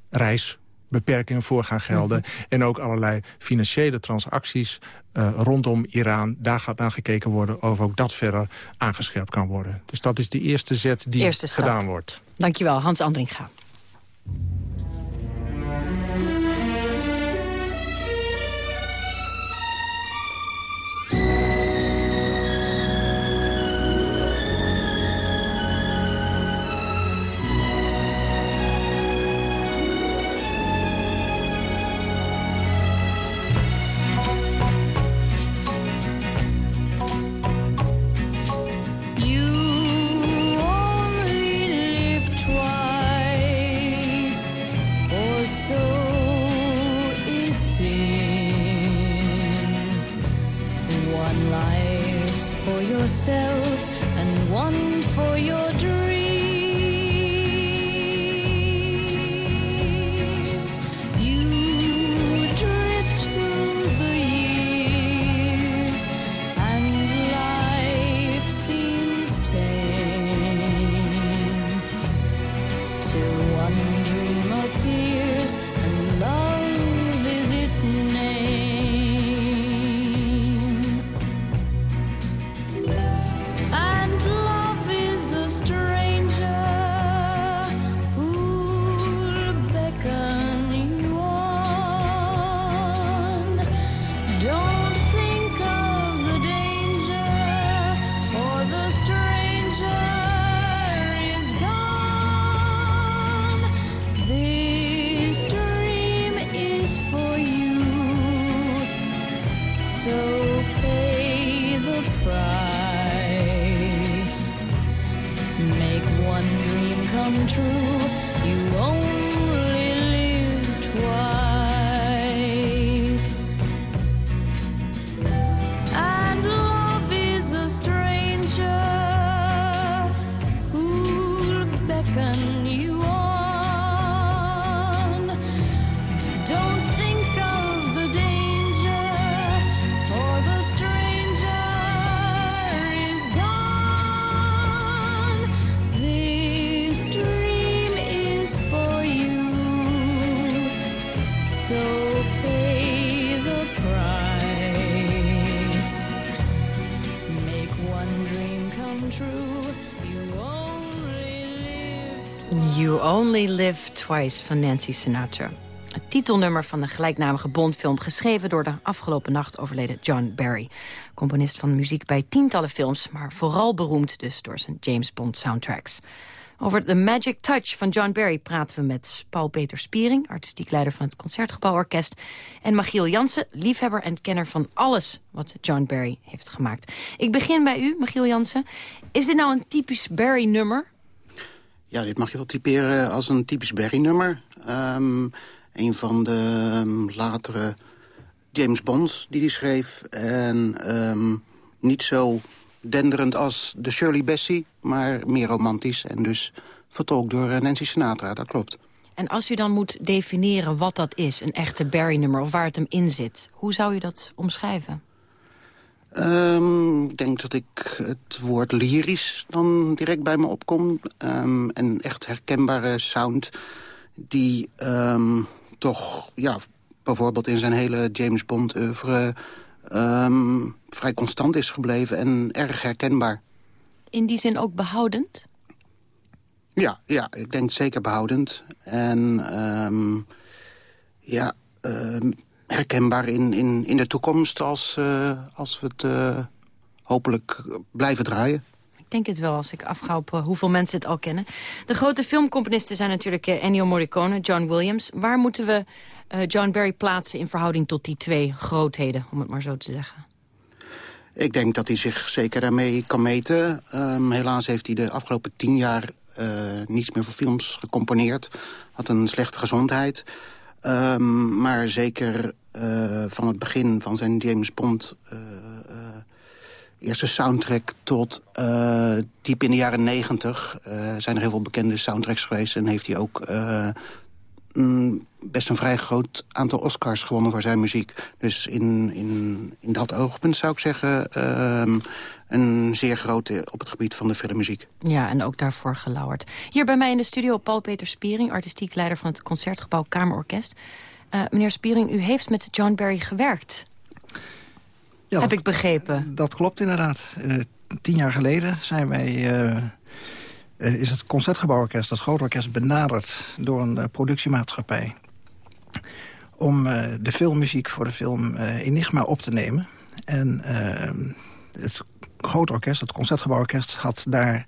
reis beperkingen voor gaan gelden. Mhm. En ook allerlei financiële transacties uh, rondom Iran. Daar gaat naar gekeken worden of ook dat verder aangescherpt kan worden. Dus dat is de eerste zet die Eerste gedaan wordt. Dankjewel, Hans Andringa. Only Live Twice van Nancy Sinatra. Het titelnummer van de gelijknamige Bondfilm... geschreven door de afgelopen nacht overleden John Barry. Componist van muziek bij tientallen films... maar vooral beroemd dus door zijn James Bond soundtracks. Over The Magic Touch van John Barry praten we met Paul-Peter Spiering... artistiek leider van het Concertgebouworkest... en Magiel Jansen, liefhebber en kenner van alles wat John Barry heeft gemaakt. Ik begin bij u, Magiel Jansen. Is dit nou een typisch Barry-nummer? Ja, dit mag je wel typeren als een typisch Barry-nummer. Ehm, een van de ehm, latere James Bonds die hij schreef. En ehm, niet zo denderend als de Shirley Bassey, maar meer romantisch. En dus vertolkt door eh, Nancy Sinatra, dat klopt. En als u dan moet definiëren wat dat is, een echte Barry-nummer... of waar het hem in zit, hoe zou u dat omschrijven? Ehm, ik denk dat ik het woord lyrisch dan direct bij me opkom. Ehm, een echt herkenbare sound die ehm, toch, ja, bijvoorbeeld in zijn hele James Bond oeuvre... vrij constant is gebleven en erg herkenbaar. In die zin ook behoudend? Ja, ja ik denk zeker behoudend. En ja, herkenbaar in, in, in de toekomst als, eh, als we het eh, hopelijk blijven draaien. Ik denk het wel, als ik afga op eh, hoeveel mensen het al kennen. De grote filmcomponisten zijn natuurlijk Ennio Morricone, John Williams. Waar moeten we John Barry plaatsen in verhouding tot die twee grootheden, om het maar zo te zeggen? Ik denk dat hij zich zeker daarmee kan meten. Ehm, helaas heeft hij de afgelopen tien jaar niets meer voor films gecomponeerd. Had een slechte gezondheid. Ehm, maar zeker eh, van het begin van zijn James Bond... eh, eh, eerste soundtrack tot diep in de jaren negentig... zijn er heel veel bekende soundtracks geweest... en heeft hij ook mm, best een vrij groot aantal Oscars gewonnen voor zijn muziek. Dus in, in, in dat oogpunt zou ik zeggen... ehm, een zeer grote op het gebied van de filmmuziek. Ja, en ook daarvoor gelauwerd. Hier bij mij in de studio Paul-Peter Spiering... artistiek leider van het Concertgebouw Kamerorkest. Eh, meneer Spiering, u heeft met John Barry gewerkt. Ja, Heb dat- ik begrepen. Dat klopt inderdaad. Eh, tien jaar geleden zijn wij, eh, is het Concertgebouworkest, dat grote orkest, benaderd door een eh, productiemaatschappij om eh, de filmmuziek voor de film eh, Enigma op te nemen. En eh, het grote orkest, het Concertgebouworkest, had daar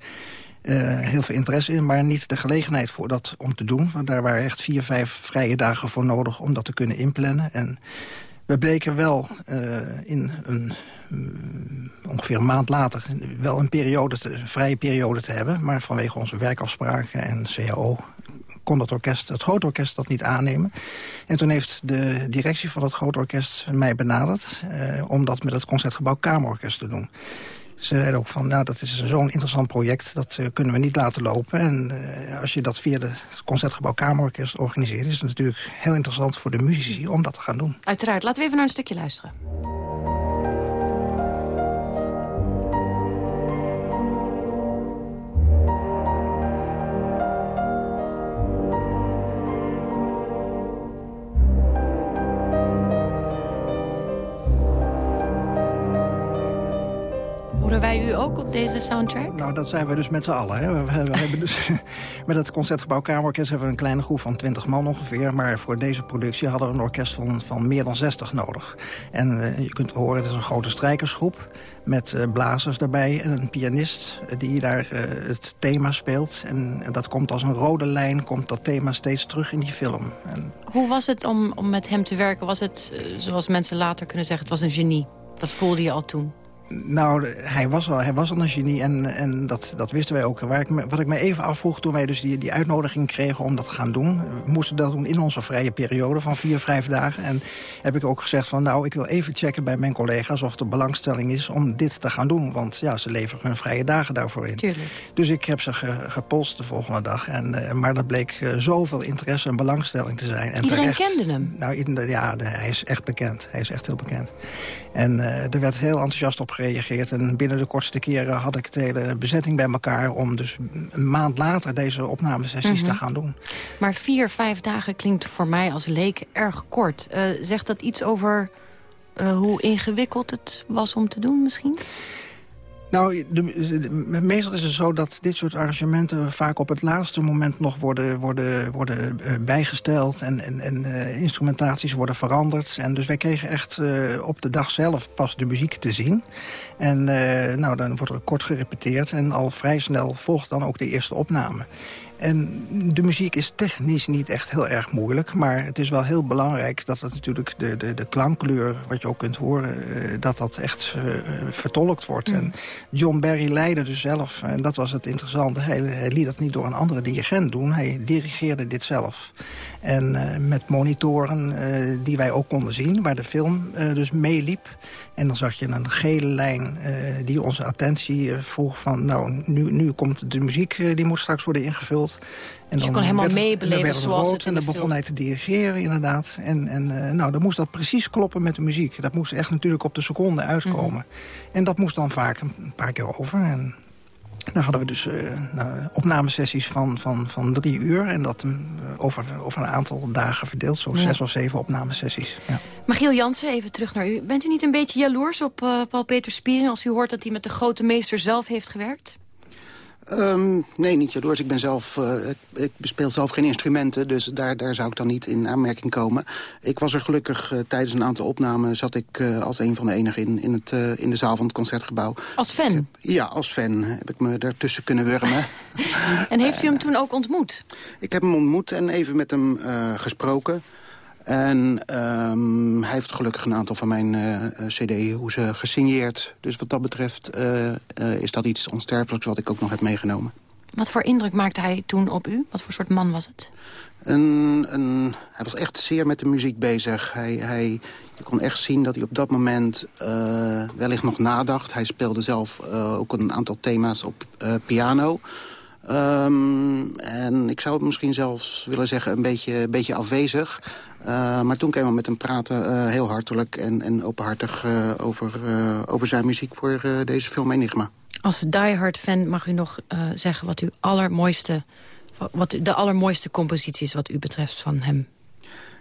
eh, heel veel interesse in... maar niet de gelegenheid voor dat om te doen. Want daar waren echt vier, vijf vrije dagen voor nodig om dat te kunnen inplannen. En we bleken wel eh, in een, mm, ongeveer een maand later... wel een periode een vrije periode te hebben. Maar vanwege onze werkafspraken en CAO kon dat orkest, het grote orkest dat niet aannemen. En toen heeft de directie van het grote orkest mij benaderd... Eh, om dat met het Concertgebouw Kamerorkest te doen. Ze zeiden ook van, nou, dat is zo'n interessant project... dat eh, kunnen we niet laten lopen. En eh, als je dat via de Concertgebouw Kamerorkest organiseert... is het natuurlijk heel interessant voor de muzici om dat te gaan doen. Uiteraard. Laten we even naar een stukje luisteren. Ook op deze soundtrack? Nou, dat zijn we dus met z'n allen. Hè. We, we hebben dus, met het Concertgebouw Kamerorkest hebben we een kleine groep van 20 man ongeveer. Maar voor deze productie hadden we een orkest van, van meer dan 60 nodig. En eh, je kunt horen, het is een grote strijkersgroep met eh, blazers daarbij en een pianist eh, die daar het thema speelt. En, en dat komt als een rode lijn, komt dat thema steeds terug in die film. En Hoe was het om, om met hem te werken? Was het, zoals mensen later kunnen zeggen, het was een genie? Dat voelde je al toen. Nou, hij was al, hij was al een genie en, en dat, dat wisten wij ook. Waar ik me, wat ik me even afvroeg toen wij dus die, die uitnodiging kregen om dat te gaan doen... we moesten dat doen in onze vrije periode van vier, vijf dagen. En heb ik ook gezegd van nou, ik wil even checken bij mijn collega's... of er belangstelling is om dit te gaan doen. Want ja, ze leveren hun vrije dagen daarvoor in. Tuurlijk. Dus ik heb ze ge, gepolst de volgende dag. En, eh, maar dat bleek eh, zoveel interesse en belangstelling te zijn. En Iedereen terecht. kende hem. Nou, ja, hij is echt bekend. Hij is echt heel bekend. En eh, er werd heel enthousiast op gereageerd. En binnen de kortste keren had ik de hele bezetting bij elkaar... om dus een maand later deze opnamesessies Mhm. te gaan doen. Maar vier, vijf dagen klinkt voor mij als leek erg kort. Eh, zegt dat iets over eh, hoe ingewikkeld het was om te doen misschien? Nou, de, meestal is het zo dat dit soort arrangementen... vaak op het laatste moment nog worden, worden, worden eh, bijgesteld... en, en, en eh, instrumentaties worden veranderd. En dus wij kregen echt eh, op de dag zelf pas de muziek te zien. En nou, dan wordt er kort gerepeteerd... en al vrij snel volgt dan ook de eerste opname. En de muziek is technisch niet echt heel erg moeilijk... maar het is wel heel belangrijk dat het natuurlijk de, de, de klankkleur... wat je ook kunt horen, eh, dat dat echt eh, vertolkt wordt. En John Barry leidde dus zelf, en dat was het interessante... Hij, hij liet dat niet door een andere dirigent doen, hij dirigeerde dit zelf. En eh, met monitoren die wij ook konden zien, waar de film dus meeliep... En dan zag je een gele lijn die onze attentie eh, vroeg van... nou, nu, nu komt de muziek, die moet straks worden ingevuld. En Dus je kon helemaal meebeleven zoals rood het En dan de begon film. hij te dirigeren, inderdaad. En, en eh, nou, dan moest dat precies kloppen met de muziek. Dat moest echt natuurlijk op de seconde uitkomen. Mhm. En dat moest dan vaak een paar keer over. En dan hadden we dus eh, nou, opnamesessies van, van, van drie uur. En dat eh, over, over een aantal dagen verdeeld. Zo Ja. zes of zeven opnamesessies. Ja. Magiel Jansen, even terug naar u. Bent u niet een beetje jaloers op eh, Paul-Peter Spiering... als u hoort dat hij met de grote meester zelf heeft gewerkt? Ehm, nee, niet jaloers. Ik ben zelf, eh, ik, bespeel zelf geen instrumenten, dus daar, daar zou ik dan niet in aanmerking komen. Ik was er gelukkig eh, tijdens een aantal opnamen, zat ik eh, als een van de enigen in, in, het, in de zaal van het Concertgebouw. Als fan? Ja, als fan heb ik me daartussen kunnen wurmen. En heeft u hem toen ook ontmoet? Ik heb hem ontmoet en even met hem gesproken. En ehm, hij heeft gelukkig een aantal van mijn eh eh, cd-hoezen gesigneerd. Dus wat dat betreft eh, is dat iets onsterfelijks wat ik ook nog heb meegenomen. Wat voor indruk maakte hij toen op u? Wat voor soort man was het? Een, een, hij was echt zeer met de muziek bezig. Hij, hij, je kon echt zien dat hij op dat moment wellicht nog nadacht. Hij speelde zelf ook een aantal thema's op piano. Ehm, en ik zou het misschien zelfs willen zeggen een beetje, een beetje afwezig. Eh, maar toen kwam we met hem praten, eh, heel hartelijk en, en openhartig... eh, over, over zijn muziek voor deze film Enigma. Als diehard fan mag u nog zeggen wat uw allermooiste... wat de allermooiste compositie is wat u betreft van hem.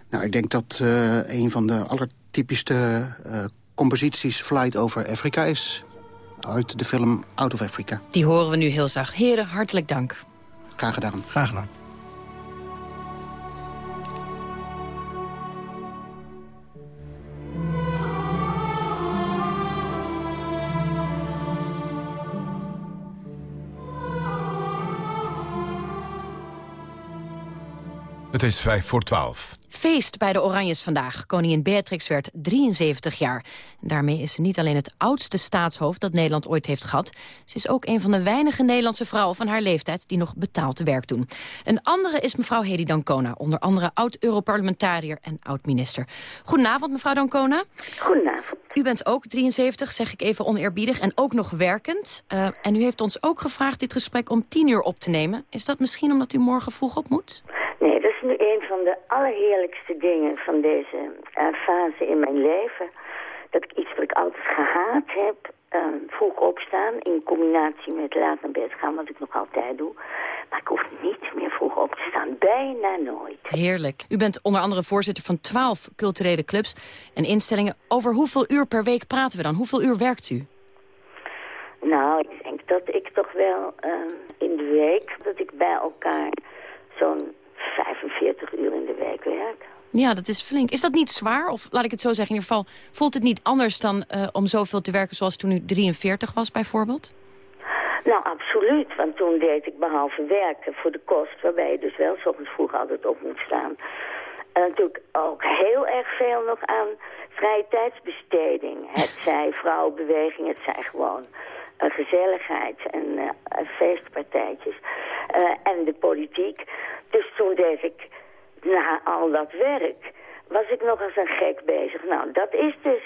Nou, ik denk dat een van de allertypischste composities Flight over Afrika is. Uit de film Out of Africa. Die horen we nu heel zacht. Heren, hartelijk dank. Graag gedaan. Graag gedaan. Het is vijf voor twaalf. Feest bij de Oranjes vandaag. Koningin Beatrix werd 73 jaar. En daarmee is ze niet alleen het oudste staatshoofd dat Nederland ooit heeft gehad. Ze is ook een van de weinige Nederlandse vrouwen van haar leeftijd... die nog betaald werk doen. Een andere is mevrouw Hedy Dancona. Onder andere oud-Europarlementariër en oud-minister. Goedenavond, mevrouw Dancona. Goedenavond. U bent ook 73, zeg ik even oneerbiedig, en ook nog werkend. Uh, en u heeft ons ook gevraagd dit gesprek om tien uur op te nemen. Is dat misschien omdat u morgen vroeg op moet? Nu een van de allerheerlijkste dingen van deze uh, fase in mijn leven. Dat ik iets wat ik altijd gehaat heb, uh, vroeg opstaan... in combinatie met laat naar bed gaan, wat ik nog altijd doe. Maar ik hoef niet meer vroeg op te staan. Bijna nooit. Heerlijk. U bent onder andere voorzitter van twaalf culturele clubs en instellingen. Over hoeveel uur per week praten we dan? Hoeveel uur werkt u? Nou, ik denk dat ik toch wel uh, in de week... dat ik bij elkaar zo'n 45 uur in de week werk. Ja, dat is flink. Is dat niet zwaar? Of laat ik het zo zeggen, in ieder geval... voelt het niet anders dan uh, om zoveel te werken zoals toen u 43 was bijvoorbeeld? Nou, absoluut. Want toen deed ik behalve werken voor de kost... waarbij je dus wel s ochtends vroeg altijd op moet staan... En natuurlijk ook heel erg veel nog aan vrije tijdsbesteding. Het zij vrouwenbeweging, het zij gewoon uh, gezelligheid en uh, feestpartijtjes. Uh, en de politiek. Dus toen deed ik, na al dat werk, was ik nog als een gek bezig. Nou, dat is dus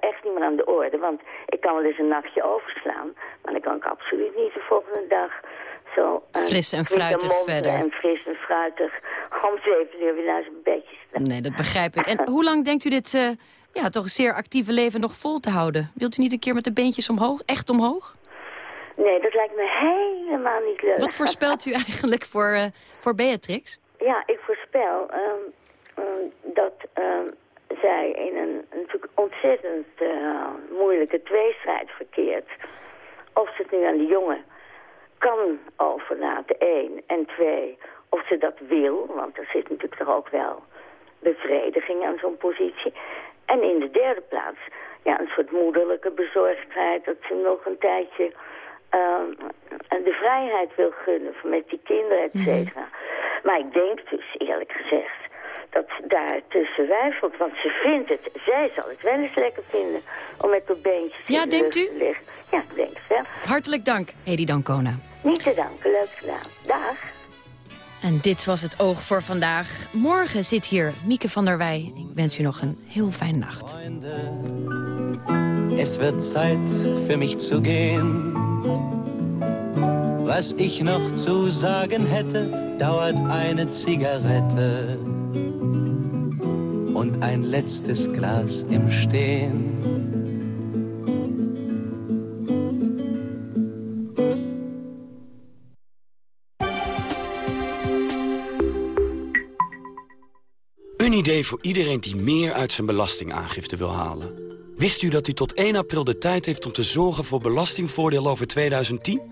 echt niet meer aan de orde. Want ik kan wel eens een nachtje overslaan. Maar dan kan ik absoluut niet de volgende dag zo... fris en fruitig verder. En fris en fruitig om zeven uur weer naar zijn bedje staan. Nee, dat begrijp ik. En hoe lang denkt u dit uh, ja, toch zeer actieve leven nog vol te houden? Wilt u niet een keer met de beentjes omhoog? Echt omhoog? Nee, dat lijkt me helemaal niet leuk. Wat voorspelt u eigenlijk voor, voor Beatrix? Ja, ik voorspel um, um, dat um, zij in een natuurlijk ontzettend uh, moeilijke tweestrijd verkeert. Of ze het nu aan de jongen kan overlaten, één. En twee, of ze dat wil, want er zit natuurlijk toch ook wel bevrediging aan zo'n positie. En in de derde plaats, ja, een soort moederlijke bezorgdheid... dat ze nog een tijdje uh, de vrijheid wil gunnen met die kinderen, et cetera. Mm -hmm. Maar ik denk dus, eerlijk gezegd, dat ze daar tussen wijfelt. Want ze vindt het, zij zal het wel eens lekker vinden om met haar beentjes ja, in de denkt lucht u? te liggen. Ja, ik denk het wel. Hartelijk dank, Hedy Dancona. Niet te danken, leuk gedaan. Dag. En dit was het Oog voor vandaag. Morgen zit hier Mieke van der Wij. Ik wens u nog een heel fijne nacht. Es wird Zeit für mich zu gehen. Was ich noch zu sagen hätte, dauert eine Zigarette und ein letztes Glas im Stehen. Een idee voor iedereen die meer uit zijn belastingaangifte wil halen. Wist u dat u tot 1 april de tijd heeft om te zorgen voor belastingvoordeel over 2010?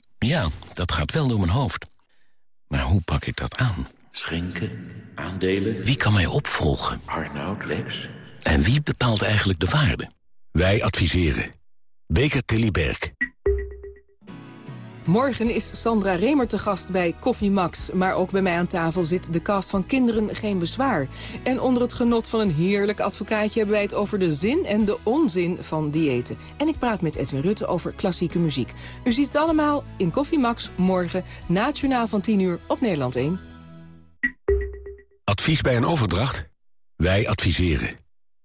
Ja, dat gaat wel door mijn hoofd. Maar hoe pak ik dat aan? Schenken, aandelen... Wie kan mij opvolgen? Arnoud, Lex... En wie bepaalt eigenlijk de waarde? Wij adviseren. Beker Tilly Berg. Morgen is Sandra Remer te gast bij Koffie Max. Maar ook bij mij aan tafel zit de cast van Kinderen Geen Bezwaar. En onder het genot van een heerlijk advocaatje... hebben wij het over de zin en de onzin van diëten. En ik praat met Edwin Rutte over klassieke muziek. U ziet het allemaal in Koffie Max morgen, nationaal van 10 uur op Nederland 1. Advies bij een overdracht? Wij adviseren.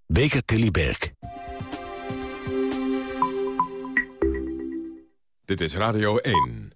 Beker Tilly. Dit is Radio 1.